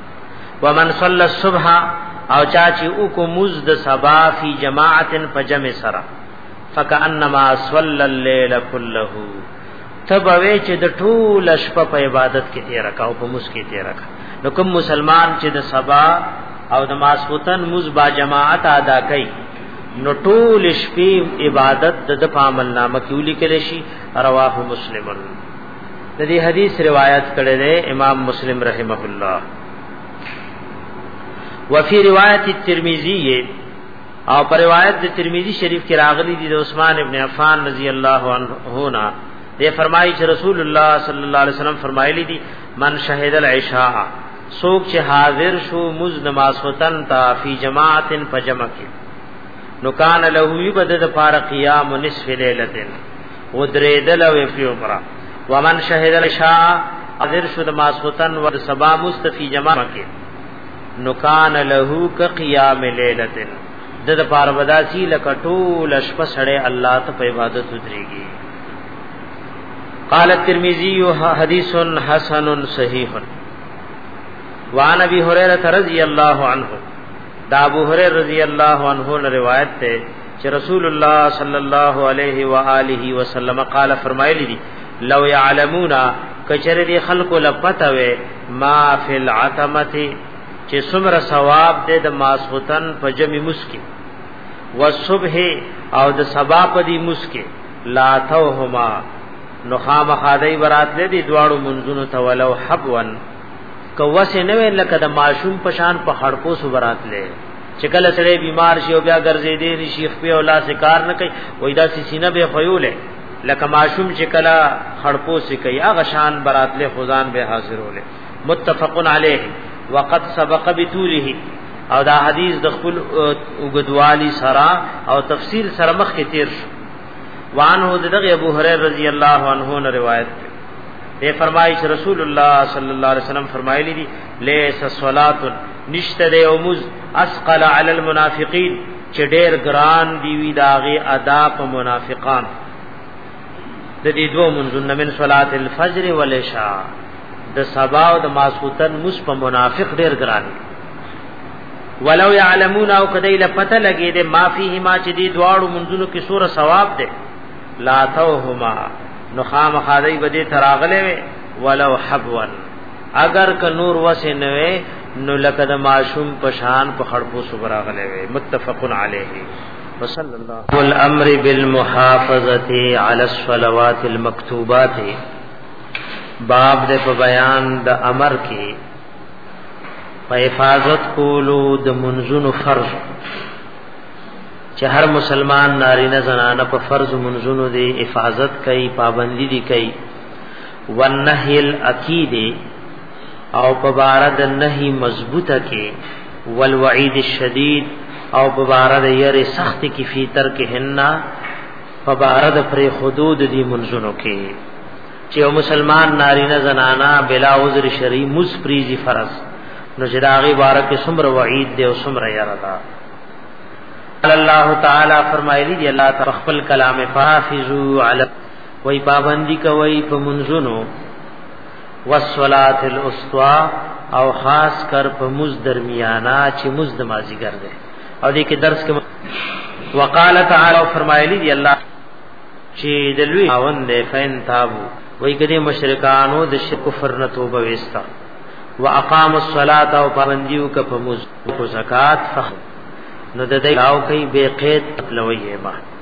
ومن صلى الصبح او چا چې او کو مز د سبا فی جماعت فجمع سرا فکانما صلى الليل كله تبوي چې د ټول شپه په عبادت کې تیر کاو په مز کې تیر کا نو کوم مسلمان چې د سبا او د ماسوتن مز با جماعت ادا کوي نو ټول شپې عبادت د د پامل نامه کې ولیکل شي رواه مسلمن د دې حدیث روایت کړی دی امام مسلم رحمه الله وفي روایت الترمذی او پر روایت د ترمذی شریف کې راغلی دی د عثمان ابن عفان رضی الله عنه نا دی فرمایي چې رسول الله صلی الله علیه وسلم فرمایلی دی من شهد العشاء سوک چې حاضر شو مز نماز وتن تا فی جماعت فجمع کې نو کان له یبد د فار قیام نصف لیلتن ودریدل او فی عمره ومن شهد العشاء حاضر شو د ماسوتن و د سبا مستفی جمع کې نو کان له ک قیام لیلتن د د پاره بداسی لکټول شپه سړی الله ته په عبادت ودرېږي قال الترمذی حدیث حسن صحیح وعن ابي هريره رضی الله عنه دا ابو هريره رضی الله عنه روایت ته چې رسول الله صلی الله علیه و آله وسلم قال فرمایلی دي لو يعلمون کچره دي خلق لپته وي ما فی العتمه چې څومره ثواب دې د ماسوتن په جمی مسکی والصبح او د سبا په دی مسکی لا توهما نو خامخادای برات دې دواړو منځونو ته ولو حبون کوسه نه ویل کده ماشوم پشان په خړپو سو برات لې چې کله سره بیمار شي او بیا ګرځې دې نشي خپل او لاس کار نه کوي وای دا سینه به خيولې لکه ماشوم چې کله خړپو سي کوي هغه شان براتله خزان به حاضرولې متفقن علیه وقد سبق بتوله او دا حدیث د خپل وګدوالی سرا او تفسیر سره مخ کې تیر شو وانه دغه ابو هريره رضی الله عنه روایت ده فرمایش رسول الله صلی الله علیه وسلم فرمایلی دي ليس صلات نشته د اومز اسقل علی المنافقین چې ډېر ګران دی وی داغه ادا په منافقان د دې دوه منځونه من صلات الفجر والعشاء د سبا او د ماسوتن مس په منافق ډېر ګران دی ولو يعلمون او کدی له پته لګی دې ما فيه ما چې دې دواړو منځونو کې سور ثواب ده لا توهما نو خامخادی بده تراغله ولو حبوا اگر که نور وسه نه وي نو لکه د معشوم پشان په خړپو صبره غلې وي متفق علیه وصلی الله والامر بالمحافظه علی الصلوات المکتوبات باب د په بیان د امر کې په حفاظت کولو د منځونو فرض چې هر مسلمان نارینه زنانه په فرض منځونو دی حفاظت کوي پابندي دي کوي والنهي الاكيد او په بار د نهي مضبوطه کې والوعيد الشديد او په بار د يره سخت کې فی تر کې هننا په بار د پر حدود دي منځونو کې چې مسلمان نارینه زنانا بلا عذر شرعي مسپریزي فرض نو چې داغي بار کې څومره وعید دی او څومره یره ده الله تعالی فرمایلی دی الله تعالی خپل کلام فافزو علی وای پابندی کوي په منځونو والصلاه الاسطا او خاص کر په مز درمیانا چې مز د مازیګر ده او دې کې درس کې وقال تعالی فرمایلی دی الله چې د لوی اون دې فین تابو وای کده مشرکانو د شرک کفر نه توبه وستا واقام الصلاه او پابندیو ک په مز کو زکات فخ نو د دې لاو کوي بے قید لوی ما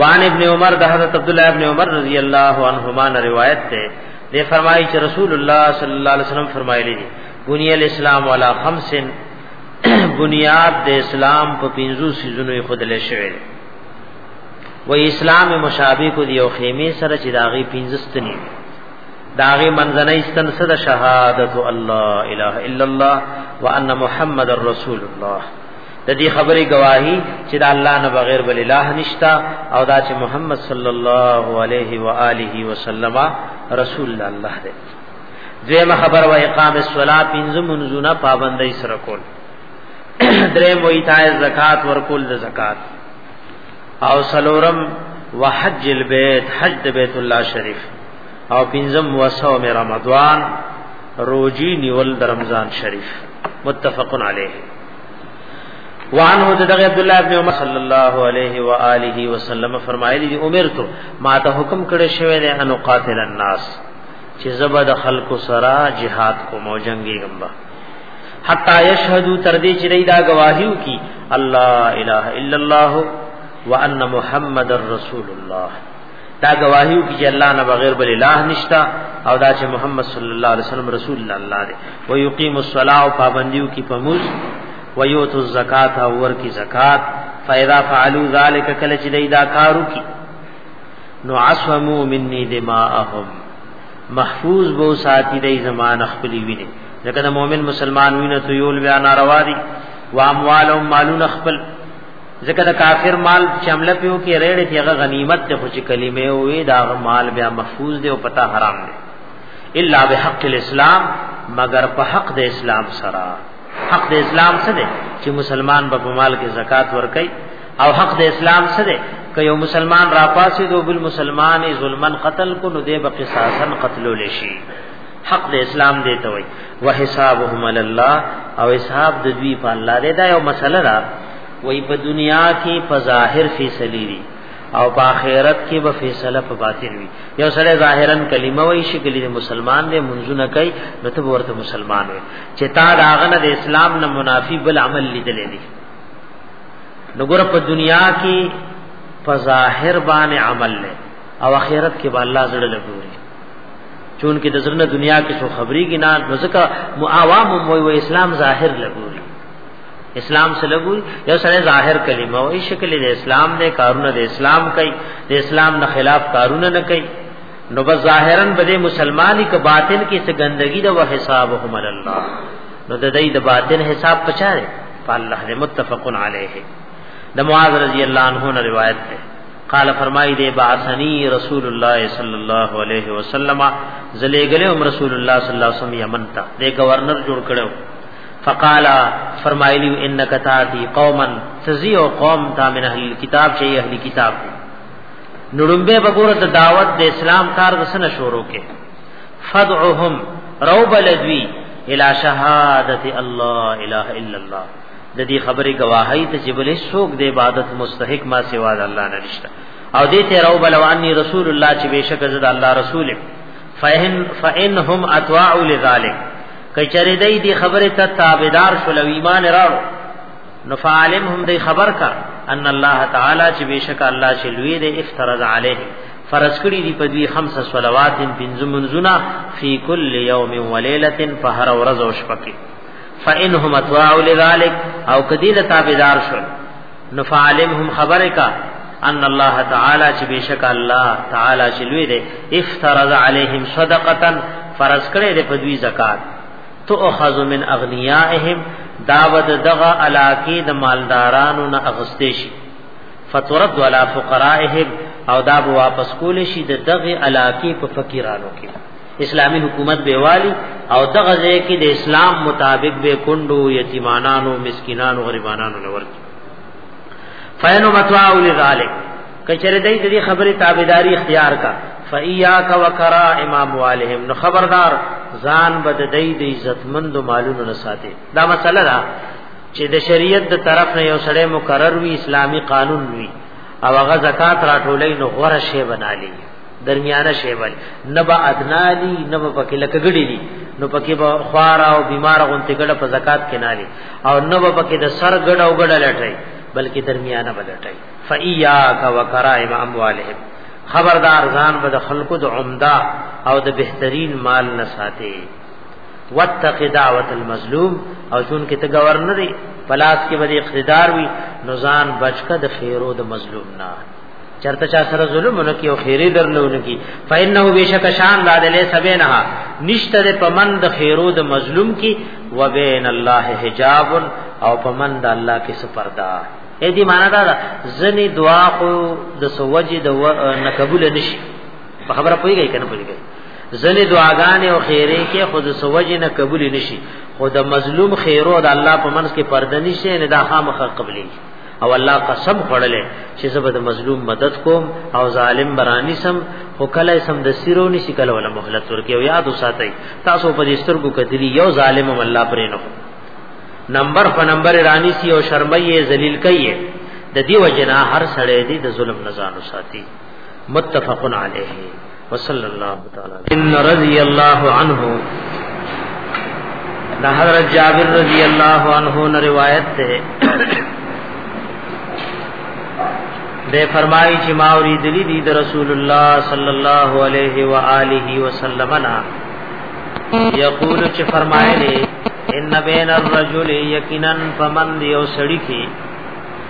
وان ابن عمر د حضرت عبد الله ابن عمر رضی الله عنهما نے روایت ہے دے فرمائی چ رسول اللہ صلی اللہ علیہ وسلم فرمائے لی بنی الاسلام والا خمس بنیاد د اسلام په پینزو سیزونو خود له شوی و اسلام مشابه کو دی او خیمه سره چې داغي پینزستنی داغي منځنه استن سره شهادت الله اله الا الله وان محمد رسول الله د دې خبرې گواهی چې د الله نه بغیر بل اله نشتا او دا چې محمد صلی الله علیه و آله وسلم رسول الله دی دیمه خبر و اقام الصلاه پنځه منځونه پابندۍ سره کول درې مویتای زکات ورکول د زکات او سلورم وحج البيت حج بیت الله شریف او پنځم وصوم رمضان روجی نیول د رمضان شریف متفق علیه وان هو دغه عبد الله ابن عمر صلی الله علیه و آله وسلم فرمایلی دی امرته ما ته حکم کړی شوی دی ان قاتل الناس چې زبا د خلکو سره jihad کو موجنګي غمبا حتا یشهدو تر دې چې دا گواهیو کی الله اله الا الله وان محمد رسول الله دا گواهیو کې چې الله نه بغیر بل اله نشتا او دا چې محمد صلی الله علیه وسلم رسول الله دی و یقیم الصلاة او پابندیو کې پموز و یوت الزکات او ور کی زکات فاذا فعلوا ذلك کله چې دا کارو کی نو عصمو مني دماءهم محفوظ بو ساتي دای زمان خپل ویني ځکه د مؤمن مسلمان وینه تو یول بیا ناروا دي واموالهم مالون خپل ځکه د کافر مال چمله پیو کې ریړې کې هغه غنیمت ته خوشي کلمې وې دا مال بیا محفوظ دی او پتا حرام دی الا بحق الاسلام مگر په حق د اسلام سره حق د اسلام څه دی چې مسلمان په مال کې زکات ورکړي او حق د اسلام څه دی که یو مسلمان راپاسې دو بل مسلمان ظلمن قتل کو نو دی به قصاصا قتل لشي حق د اسلام دی ته وای وحسابهم علی الله او حساب د دوی په الله دی دا یو مسله ده وای په دنیا کې په ظاهر فیصله دي او په آخرت کې به فیصله په باطن وي یو سره ظاهرا کلمه وای شي کلی مسلمان دی منځونه کوي نو ته ورته مسلمان وي چې تا راغنه د اسلام نه منافي بل عمل لیدل دي نګور په دنیا کې په ظاهر باندې عمل له او آخرت کې به الله زړه لګوري چون کې د زرنه دنیا کې څو خبرې کې نه نو ځکه مو عوام مو وی اسلام ظاهر لګوري اسلام سره لګوري یو سره ظاهر کلمه او شکل د اسلام نه کارونه د اسلام کوي د اسلام نه خلاف کارونه نه کوي نو بس ظاهرا بده مسلمانی ک باطن کې څه ګندګي دا و حسابهم الله نو د دې د باطن حساب پچاره په الله دې متفقن علیه د معاذ رضی الله عنه روایت ده قال فرمای دی بعثنی رسول الله صلی الله علیه وسلم زلیګل عمر رسول الله صلی الله علیه وسلم یمن ته د گورنر جوړ کړو فقال فرمایلی انک تاتی قوما تزی او قوم تا من اهل کتاب چې اهل کتاب نړمبه بګوره د دعوت د اسلام کار وسنه شروع کې فدعهم روب لدوی الى شهادت الله اله الا الله د دې خبرې گواهی ته چې بلې څوک د عبادت مستحق ما سوا د الله نه نشته او دې ته راو بلوانی رسول الله چې بشک زد الله رسول فهم فانهم اتواع لذلك کچری دې دې خبره ته تابعدار شول ایمان راو نفعلمهم دې خبر کا ان الله تعالی چې بشک الله چې لوی دې افترض علیه فرض کړی دی په دوی خمس صلوات پنځه منځونه فی کل یوم و لیلۃ فهر ورځ او شپه کې فانهم اتواو لذلك او کدی له تابعدار شو نفعلمهم خبره کا ان الله تعالی چې بشک الله تعالی چې لوی دی افترض عليهم صدقه فرض کړي د پدوی زکات تو اخذ من اغنیائهم داود دغه علاقه د مالدارانو نه اغستې شي فترد ولا فقرائهم او دا واپس کول شي د دغه علاقه په فقیرانو کې اسلامی حکومت به والی او دغه ځای کې د اسلام مطابق به کندو یتیمانانو مسکینانو غریبانانو لور فینو متواو لذالک کچره دای د دې خبره تابعداري اختیار کا فیاک وکرا امام والهم نو خبردار ځان بد دای د عزتمند مالونو نه ساتي دا مسله ده چې د شریعت د طرف نه یو سړی مقرر وي اسلامی قانون وي او هغه زکات راټولې نو غوړه شی بنالي درمیانه شی وای نه با ادنالی نه با پکې لکګړی دي نو پکې با خوار او بیمار غونته ګړه په زکات کې نالي او نه با پکې د سر ګړه او ګړه لټای بلکې درمیانه بلټای فیاک وکرائم اموالهم خبردار ځان به د خلقو د عمده او د بهترین مال نه ساتي واتق دعوت المظلوم او چون کې ته گورنر پلاس کې به اقتدار وي نو ځان بچکه د خیرو د مظلوم نه چرته چا سره ظلم نه کی او خیره درلونه کی فإنه بشک شان داد له سبینه نشته په من د خیرو د مظلوم کی و بین الله حجاب او په من د الله کی سپردا اې دې معنا دا ځنی دعا خو د سوجي د نه قبول نشي په خبره پويږي کنه پويږي ځنی دعاګانې او خیره کې خو د سوجي نه قبول نشي خو د مظلوم خیرو د الله په منځ کې پرده نشي نه دا خامخ قبلي او الله قسم خړلې چې زه به د مظلوم مدد کوم او ظالم برانی سم خو کله سم د سیرو نشي کله ولا مهلت ورکي او یاد وساتئ تاسو په دې سترګو کتلی یو ظالم هم الله پرې نه نمبر په نمبر رانی سی او شرمې ذلیل کوي د دې وجنا هر سړی دې د ظلم نه ځان وساتي متفق علیه وصلی الله تعالی ان رضی الله عنه دا حضرت جابر رضی الله عنه نے روایت ته دے فرمائی چې ما اوریدلی دی د رسول الله صلی الله علیه و آله وسلم نا یقول چې فرمایلی ان بین الرجل یقینا فمن یو سړی کی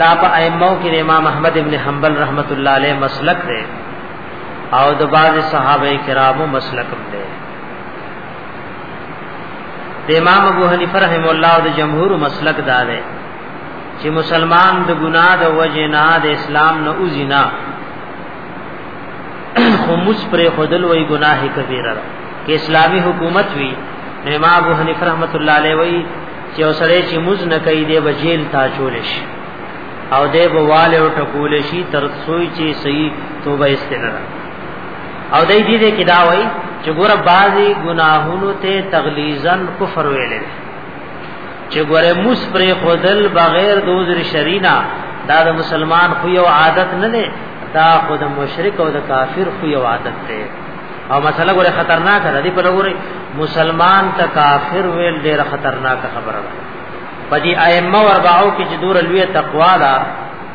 دا په ائمه کې امام احمد ابن حنبل رحمت الله علیه مسلک دی او د بعض صحابه کرامو مسلک دی د امام ابو حنیفه رحم الله او د جمهور مسلک دا دی چې مسلمان د ګناه د وجه نه د اسلام نه اوزینا خمس پر خودل وی گناہ کبیره کې اسلامی حکومت وی امام ابو حنیفه رحمت الله علیه وی چې اوسړې چې موز نه کوي دی به جیل تا چول شي او دی به والي او ټکول شي تر سوی چې صحیح توبه استنه او دای دې دې کدا وای چې ګور بازي ګناهونو ته تغلیظن کفر ویل چې ګور مس پر خودل بغیر د عذر شرینا دا د مسلمان خو یو عادت نه ده دا خود مشرک او د کافر خو یو عادت ده او مسله ګوره خطرناک ده دی په لګوري مسلمان ته کافر ویل ډیره خطرناک خبره ده په دې ائمه ورباو کې چې دور لوی تقوا ده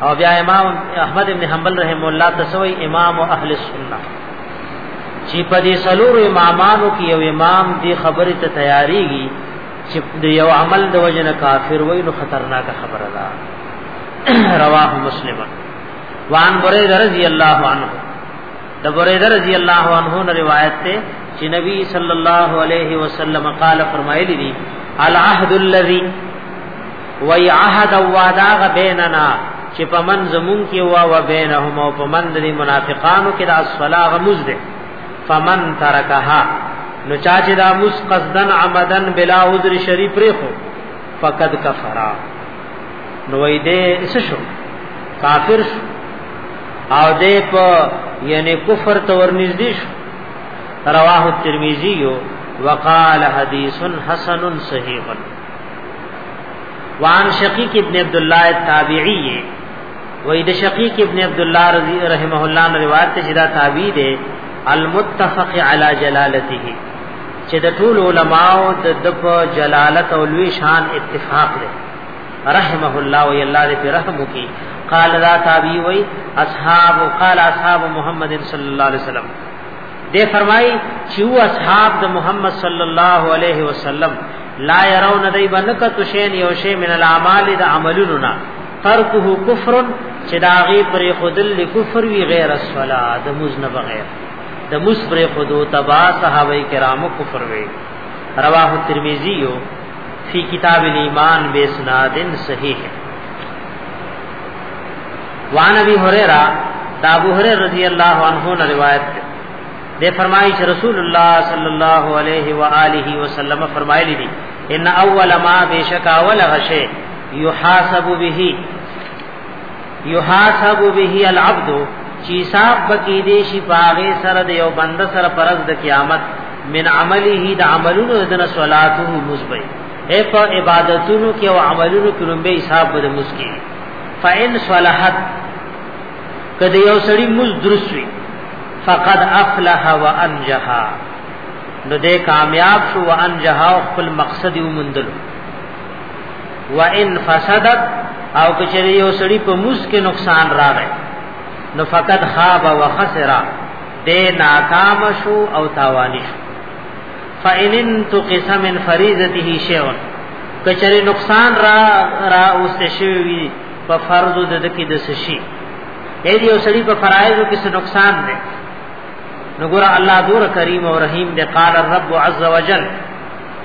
او بیا امام احمد ابن حنبل رحم الله تسوی امام اهل السنه چې په دې سلور امامانو کې یو امام دی خبره ته تیاریږي چې د یو عمل د وجنه کافر وای نو خطرناک خبره ده رواه مسلم وان بریده رضی الله عنه د بریده رضی الله عنه نه روایت ته چې نبی صلی الله علیه وسلم قال فرمایلی دي العهد الذي وی عهد واداغ بیننا چې په من زمون کې وا و بینهم او په من د منافقانو کې د الصلاه غمز ده فمن ترکها نو چا چې دا مس قصدن عمدن بلا عذر شری پرې خو فقد کفرا نو وای دې څه شو کافر شو او دې په یعنی کفر ته ورنږدې شو رواه الترمذی وقال حدیث حسن صحیح وان شقیق ابن عبد الله التابعی وې د شقیق ابن عبد الله رضی رحمه الله نے روایت ته جدا تابعی دے المتفق علی جلالته چې د ټول علماو د د جلالت او لوی شان اتفاق دی رحمه الله وی الله دې په رحم وکي قال لا تابعی وی اصحاب قال اصحاب محمد صلی الله علیه وسلم دې فرمای چې او اصحاب د محمد صلی الله علیه وسلم لا يرون دای بنکت شین یو شی من الاعمال د عملونو نا ترکه کفر چې داغي پر خودل کفر وی غیر الصلاه د مزن بغیر د مصبر خودو تبا صحابه کرامو کفر وی رواه ترمذی فی کتاب الايمان باسناد صحیح وان ابي هريره دا ابو هريره رضی الله عنه نے روایت ہے دے فرمائی چھ رسول اللہ صلی اللہ علیہ وآلہ وسلم فرمائے لی ان اول ما بیشک اول غشے یحاسب به یحاسب به العبد چې حساب بکی دې شي پاغه سره د یو بند سره پرز د قیامت من عمله د عملونو دن صلاته مزبی اے په عبادتونو کې او عملونو کې لومبه حساب بده مسکی فإن صلحت کدی یو سړی مز درست وي فقد افلح وانجح نو دې کامیاب شو وانجح خپل مقصد ومندلو وان فسدت او کچری یو سړی په موس کې نقصان راغی نو فقط خاب و خسر دې ناکام شو او تاوانی شو فإن تقس من فريضته شيء کچری نقصان را را اوست شوی په فرض د دکی د سشي اې دې وسړي په فرایض کې څه نقصان دی نګور الله دور کریم او رحیم دې قال الرب عز وجل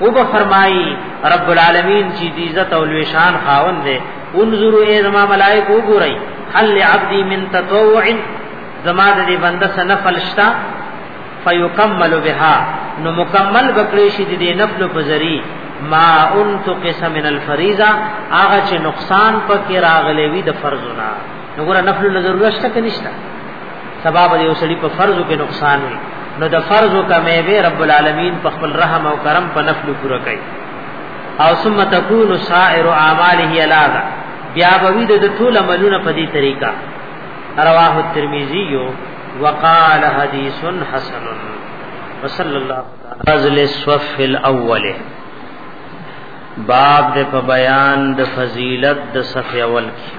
او به فرمایي رب العالمین چې د عزت او لوی شان خاوند دی انظروا ای زما ملائک وګورئ هل عبدی من تطوع زما د دې بنده سره نفل شتا فیکمل بها نو مکمل بکړې شي د دې نفل په ذری ما انتقص من الفریضه هغه چې نقصان پکې راغلی وي د فرض نه نو ګره نفل له ضرورت شته کنيشته سبب یو سړي په فرض کې نقصان وي نو د فرض کمې به رب العالمین په خپل رحم او کرم په نفل پوره کوي او ثم تكون سائر اعماله علاوه بیا به وي د ټول عملونه په دې طریقه رواه الترمذی وقال حدیث حسن وصلی الله تعالی فضل الصف الاول باب د په بیان د فضیلت د صف اول کې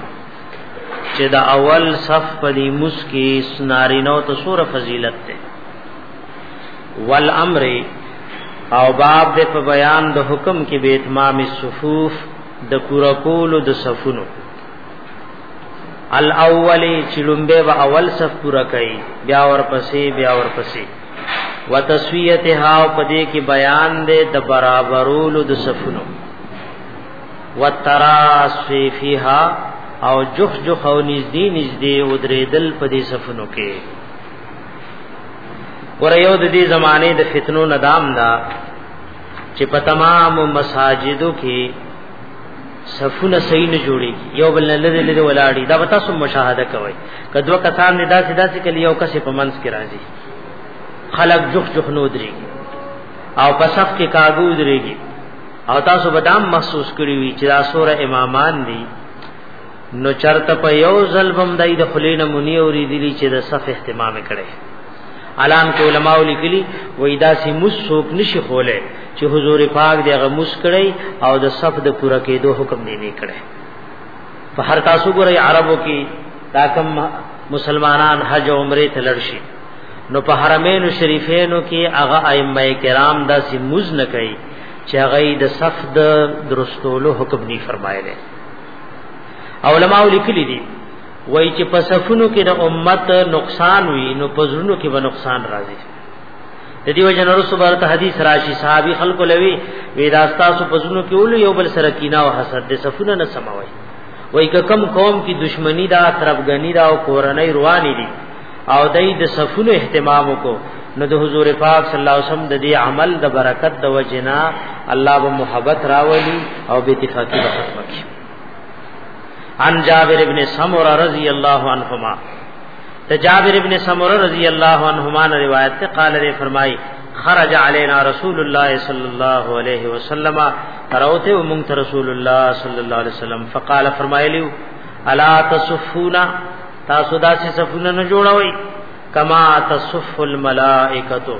چې دا اول صف په دې مس کې سنارینو ته سوره فضیلت ده والامر او باب د په بیان د حکم کې به اتمام الصفوف د پورا کولو د صفونو الاول چلمبه و اول صف پورا کړي بیا ورپسې بیا ورپسې وتسویتها په دې کې بیان د برابرولو د صفونو وتراسی فیها او جخ جخ او نږدې نږدې ودریدل په دې صفونو کې ور یو د دې زمانه د فتنو ندام دا چې په تمام مساجدو کې صفونه صحیح نه جوړي یو بل نه لری لری ولاړی دا به تاسو مشاهده کوئ کدو کسان نه داسې داسې کلی یو کس په منځ کې راځي خلق جخ جخ نو دري او په صف کې کاغو دريږي او تاسو به دام محسوس کړی وی چې دا سوره امامان دي نو چرته په یو ځل بم دای د خلینو مونی اوری دي چې د صف اهتمام کړي علام کې علما لیکلي وای دا سي مسوک نشي خوله چې حضور پاک دغه مس کړي او د صف د پوره کېدو حکم دی نه کړي په هر تاسو ګورئ عربو کې دا کم مسلمانان حج او عمره ته لړشي نو په حرمین شریفینو کې هغه ائمه کرام دا سي مز نه کوي چې هغه د صف د درستولو حکم دی فرمایلی علماء لیکلی دي وای چې په صفونو کې د امت نقصان وي نو په زړونو کې به نقصان راځي د دې وجه نور صبر ته حدیث راشي صحابي خلکو لوي وې داستا سو په زړونو کې ول یو بل سره کینا او حسد د صفونه نه سماوي وای کم قوم کی دشمنی دا طرفګنی دا او کورنۍ رواني دي او دای د صفونو اهتمام کو نو د حضور پاک صلی الله علیه وسلم د دې عمل د برکت د وجنا الله به محبت راولي او به اتفاقی ختم کړي عن جابر ابن سمره رضی الله عنهما ته جابر ابن سمره رضی الله عنهما نے روایت ته قال نے فرمائی خرج علينا رسول الله صلى الله عليه وسلم تروته ومن رسول الله صلى الله عليه وسلم فقال فرمایلیو الا تصفونا تاسو داسې صفونه نه جوړوي کما تصف الملائکتو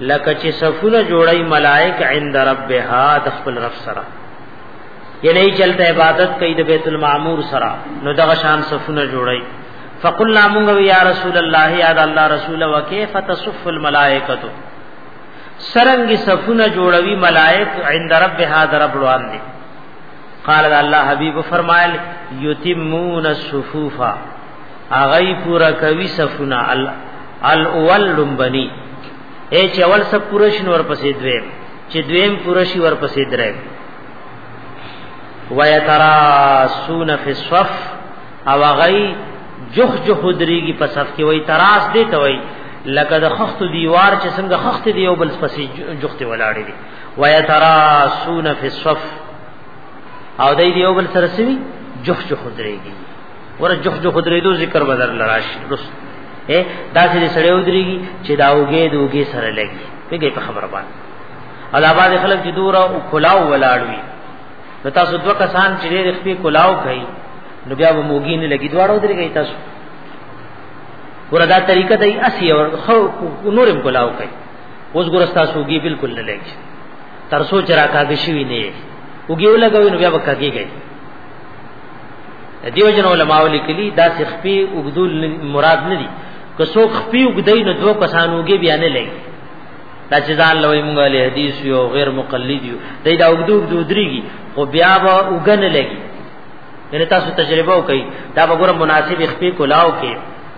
لکه چې صفونه جوړي ملائک عند ربها د خپل رب سره یعنی چلته عبادت کوي د بیت المعمور سره نو دغه شان صفونه جوړي فقلنا موږ یا رسول الله یا الله رسول وکيف تصف الملائکتو سرنګي صفونه جوړوي ملائک عند ربها در رب روان دي قال الله حبيب فرمایل یتمون الصفوفا اغی پورا کوي صفنا الاول لمبني اے چې اول سب پورا شین ور پسې دویم چې دویم پورا شي ور پسې درې ويتراسون فی الصف او غی جخ جخ دریږي په صف کې وای تراس دی ته وای لکه د خخت دیوار چې څنګه خخت دی او بل پسې جخت ولاړې دي ويتراسون في الصف او دای دیو بل سره سوي جخ جخ درېږي ور جخ جخ درېدو ذکر بدر لراش رس اے داسې سړیو درېږي چې دا وګې دوګې سره لګي پیګې په خبره باندې الاباد خلک چې دور او کلاو ولاړوي نو تاسو دوه کسان چې ډېر خپل کلاو کوي نو بیا به موګی نه لګي دواړو درېږي تاسو وردا طریقه دی اسی او خو نورم کلاو کوي اوس ګورستا سوګي بالکل نه لګي تر سو چر کاږي شوی نه وګي ولګوي نو بیا وکاږي دیو جن علماء لیکلي دا سخفي وګدول مراد نه دي که څوک خپي وګدای نو دوه کسانوږي بیا نه لګي دا چې ځان لوي مونږه له حدیث یو غیر مقلد یو دای دا وګدو وګدو دريږي خو بیا به وګن لګي یعنی تاسو تجربه وکړئ دا به ګوره مناسب خپې کولاو کې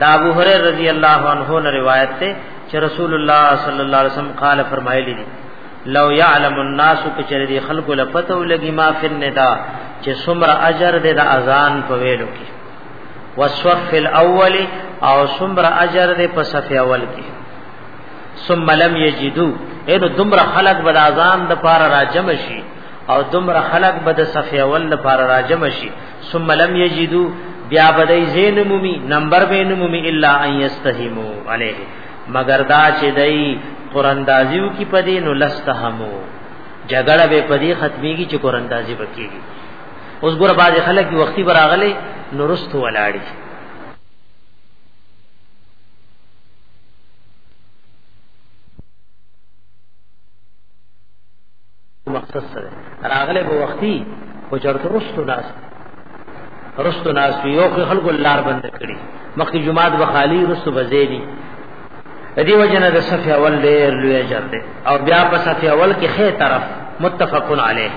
دا ابو هريره رضی الله عنه نے روایت ته چې رسول الله صلی الله علیه وسلم قال فرمایلی دي لو يعلم الناس کچره دي خلق لپته ولګي ما فن ندا چې سمر اجر دې د اذان په ویلو کې وصف الاول او سمر اجر دې په صف اول کې ثم لم يجدوا اېنو دمر خلق بد اذان د پار راجم شي او دمر خلق بد صف اول د پار راجم شي ثم لم یجدو بیا بدای زین مومی نمبر بین مومی الا ان یستهمو علیه مگر دا چې دای قراندازیو کی پدې نو لستهمو جګړه به پدې ختميږي چې قراندازی وکيږي اوس ګور باز خلک وختي براغلي نورست ولاړی مقصد سره راغله به وختي او چرته رستو ناس رستو ناس یو خلکو لار بند کړي مخکې جمعات به خالی رستو بزېدي دې وجنه د صف اول ډېر لوی اجر دی او بیا په صف اول کې خې طرف متفقن علیه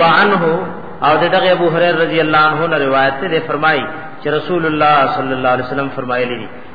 وعنه او دغه ابو هريره رضی الله عنه روایت ده فرمایي چې رسول الله صلی الله علیه وسلم فرمایلی دي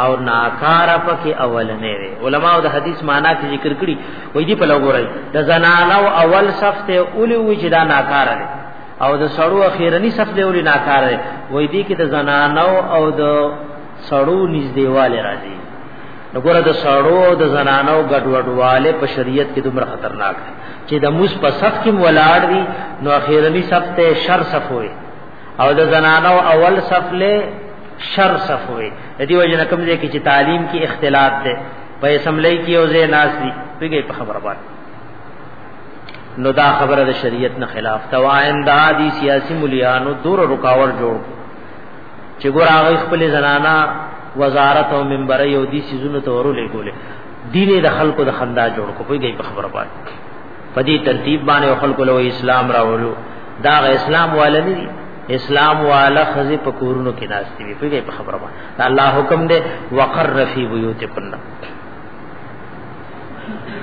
او ناکار پکې اولنې وي علما د حدیث معنا کې ذکر کړي وې دي په لګورای د زنانو اول صف ته اولي وي چې دا ناکار دي او د سړو اخیرنی صف ته اولي ناکار دي وې دي کې د زنانو او د سړو نږدېواله راځي وګوره د سړو او د زنانو ګډوډواله په شریعت کې دومره خطرناک دي چې د موس په صف کې ولاړ دي نو اخیرنی صف ته شر صف وي او د زنانو اول صف له شر صف وي د دې وجه نه کوم ځای کې چې تعلیم کې اختلاط ده په اسمبلی کې او زه ناس دي پیږي په خبره باندې نو دا خبره د شریعت نه خلاف ته آینده دي سیاسي مليانو دور رکاوټ جوړ چې ګور هغه خپل زنانا وزارت او منبر یو دي سيزونو ته ورولې ګولې دینه د خلکو د خندا جوړ کو پیږي په خبره باندې په دې ترتیب باندې خلکو له اسلام راوړو دا غ اسلام والنی دي اسلام والا خزي په کورونو کې ناشتي وي پیږي په خبره باندې الله حکم دې وقر فی بیوتکن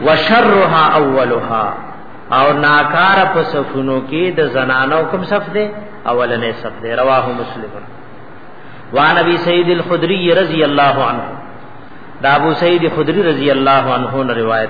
وشرها اولها او ناکار په صفونو کې د زنانو کوم صف دې اولنې صف دې رواه مسلم وان ابي سعيد الخدري رضی الله عنه دا ابو سعید خدری رضی الله عنه روایت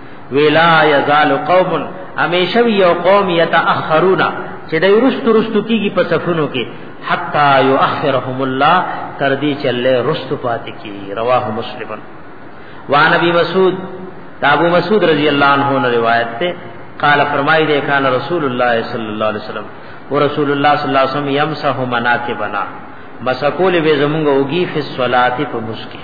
ویلا یزال قوم همیشه یو قوم یتاخرون چې د رستو رستو کیږي په صفونو کې حتا یؤخرهم الله تر دې چې الله رستو پاتې کی رواه مسلمن وان ابي مسعود ابو مسعود رضی الله عنه نے روایت ته قال فرمای دے کان رسول الله صلی الله علیه وسلم او رسول الله صلی الله علیه وسلم یمسح مناکبنا مسکول به زمونږ اوږي فی الصلاه په مسکی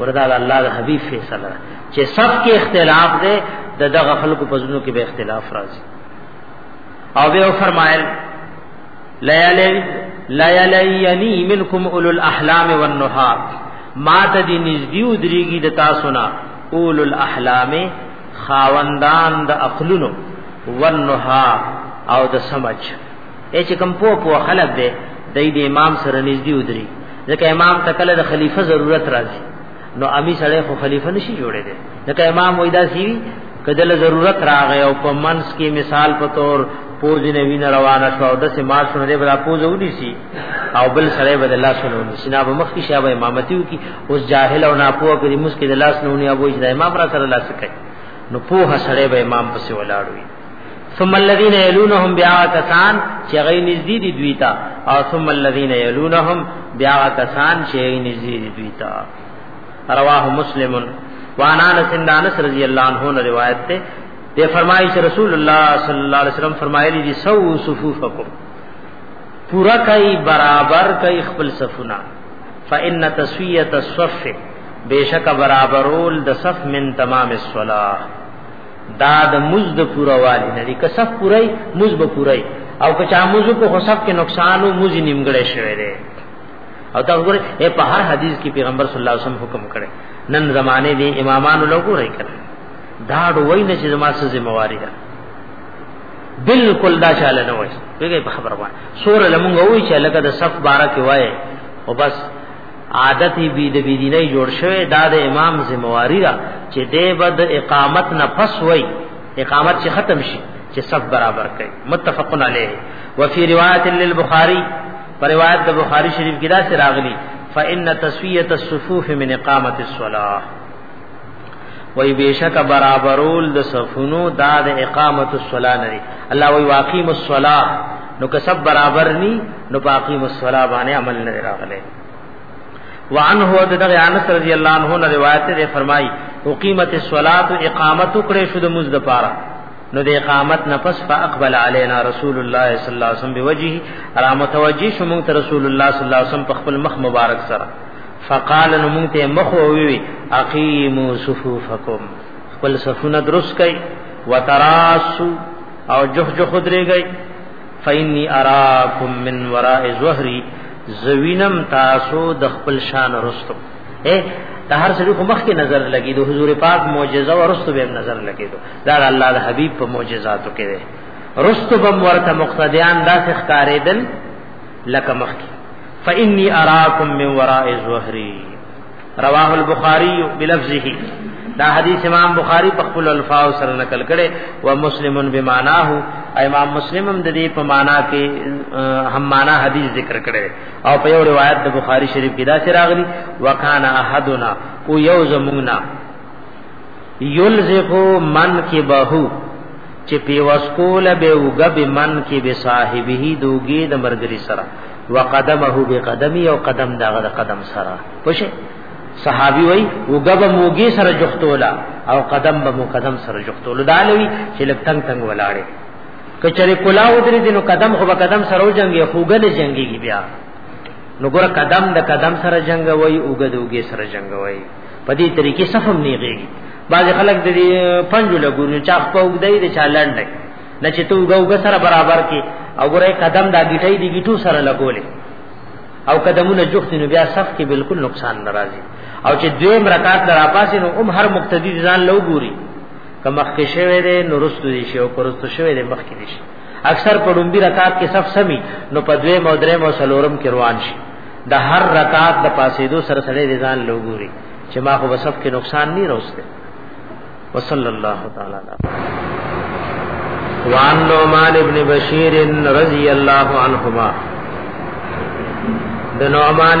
وردا الله د حبيب فیصله چې صف کې اختلاف دی د دغه خلکو په ځنو کې به اختلاف راځي او به فرمایل لیالی لیالی منکم اولو الاحلام والنهار ما ته دي نږدې ودريږي د تاسو نه اولو الاحلام خاوندان د عقلونو والنهار او د سمجھ اې چې کوم په په خلک دی د دې امام سره نږدې ودري ځکه امام ته کله د خلیفہ ضرورت راځي نو امی سره خو خلیفہ نشي جوړې دی ځکه امام وای دا سی کدل ضرورت راغی او په منس کې مثال په تور پوز نه وین روانه شو او د سه مار شنو دی بلا پوز ودی سی او بل سره بد الله شنو سینا به مخ کې شابه امامتیو کی اوس جاهل او ناپوه کړي مسکه د لاس نه ونی ابو اجدا امام را سره لاس کوي نو پوه سره به امام پسې ولاړوي ثم الذين يلونهم بیا کسان چې غي نږدې دي دوی ته او ثم الذين يلونهم بیا کسان چې غي نږدې دي دوی ته رواه مسلم وانا انس بن انس رضی الله عنه نے روایت ته یہ فرمایي چې رسول الله صلی الله علیه وسلم فرمایلی دي سو صفوفکم پورا کوي برابر کوي خپل صفونه فان تسویه الصف بیشک برابرول د صف من تمام الصلاه دا د مز د پورا والی نه دي کسب پورای مز به پورای او که چا مز په حساب کې نقصان او مز نیمګړې شوی دی او دا وګوره په هر حدیث کې پیغمبر صلی الله علیه وسلم حکم کړي نن زمانه دي امامانو له ګورې کړي دا ډوي نه چې زما سره ذمہواری ده بالکل دا چاله نه وای په خبره وای سور لمونږ وای چې لکه د صف بارا کې وای او بس عادت بی د بی دیني جوړ شوی دا د امام ذمہواری را چې د بد اقامت نه پس وای اقامت چې ختم شي چې صف برابر کړي متفقن علیه وفي روایت للبخاری پر روایت د بخاری شریف کې دا سره راغلی فان تسویه الصفوف من اقامت الصلاه وای بیشک برابرول د صفونو دا د اقامت الصلاه نه الله وای واقیم الصلاه نو که سب برابر ني نو باقیم الصلاه باندې عمل نه راغله وعنه دغه انس رضی الله عنه نه روایت ده فرمای اقیمت الصلاه اقامت کړې شو د مز د پاره نو د اقامت نفس فاقبل علينا رسول الله صلی الله علیه وسلم بوجهه را متوجی شو مونږ ته رسول الله صلی الله علیه وسلم په خپل مخ مبارک سره فقال نو مونږ ته مخ ووي اقيمو صفوفكم خپل صفونه درست کړئ وتراسو او جخ جخ درېږئ فإني أراكم من وراء ظهري زوینم تاسو د خپل شان رستو اے د هر سړي خو مخ کې نظر لګي د حضور پاک معجزه ورستو به نظر لګي دا الله د حبيب په معجزاتو کې ده رستو بم ورته مقتدیان داسې ښکارېدل لکه مخکی فإني أراكم من وراء ظهري رواه البخاري بلفظه دا حدیث امام بخاری په خپل الفاظ سره نقل کړي و مسلمون بماناه امام مسلم هم د دې په معنا کې هم معنا حدیث ذکر کړي او په یو روایت د بخاری شریف کې دا څه راغلي وکانا احدنا او یو زمونا یلزقو من کې بهو چې پیوسکول به وګب من کې به صاحبه دوګي د مرګري سره وقدمه به قدمي او قدم داغه د قدم سره پوښي صحابي وای وګب موګي سره جختولا او قدم به مقدم سره جختولا دالوي چې لک تنگ تنگ ولاړې کچره کلا ودرې دینو قدم خو به قدم سره وجنګي خوګل جنگيږي بیا نو ګور قدم د قدم سره جنگ وای اوګد اوګي سره جنگ وای په دې طریقې صفم نه غېږي بعض خلک د دې پنځو لګونو چا خپل وګدای د چا لنډه نه چې تو غوګ سره برابر کې او ګره قدم دا گیټي دی گیټو سره لګولې او قدمونه جوخت نو بیا صف کې بالکل نقصان ناراضي او چې دویم رکعت لرا پاسې نو هم هر مقتدی ځان لو ګوري کما کې شوی دی نو رستو دي شي او پرستو شوی دی مخ کې دي شي اکثر په ډومبي رکعت کې صف سمي نو په دویم او دریم او سلورم کې روان شي د هر رکعات د پاسېدو سره سره د ځان لوګوري چې ما خو بسف کې نقصان نه روسته وصلی الله تعالی وعن نعمان ابن بشیر رضی الله عنهما د نعمان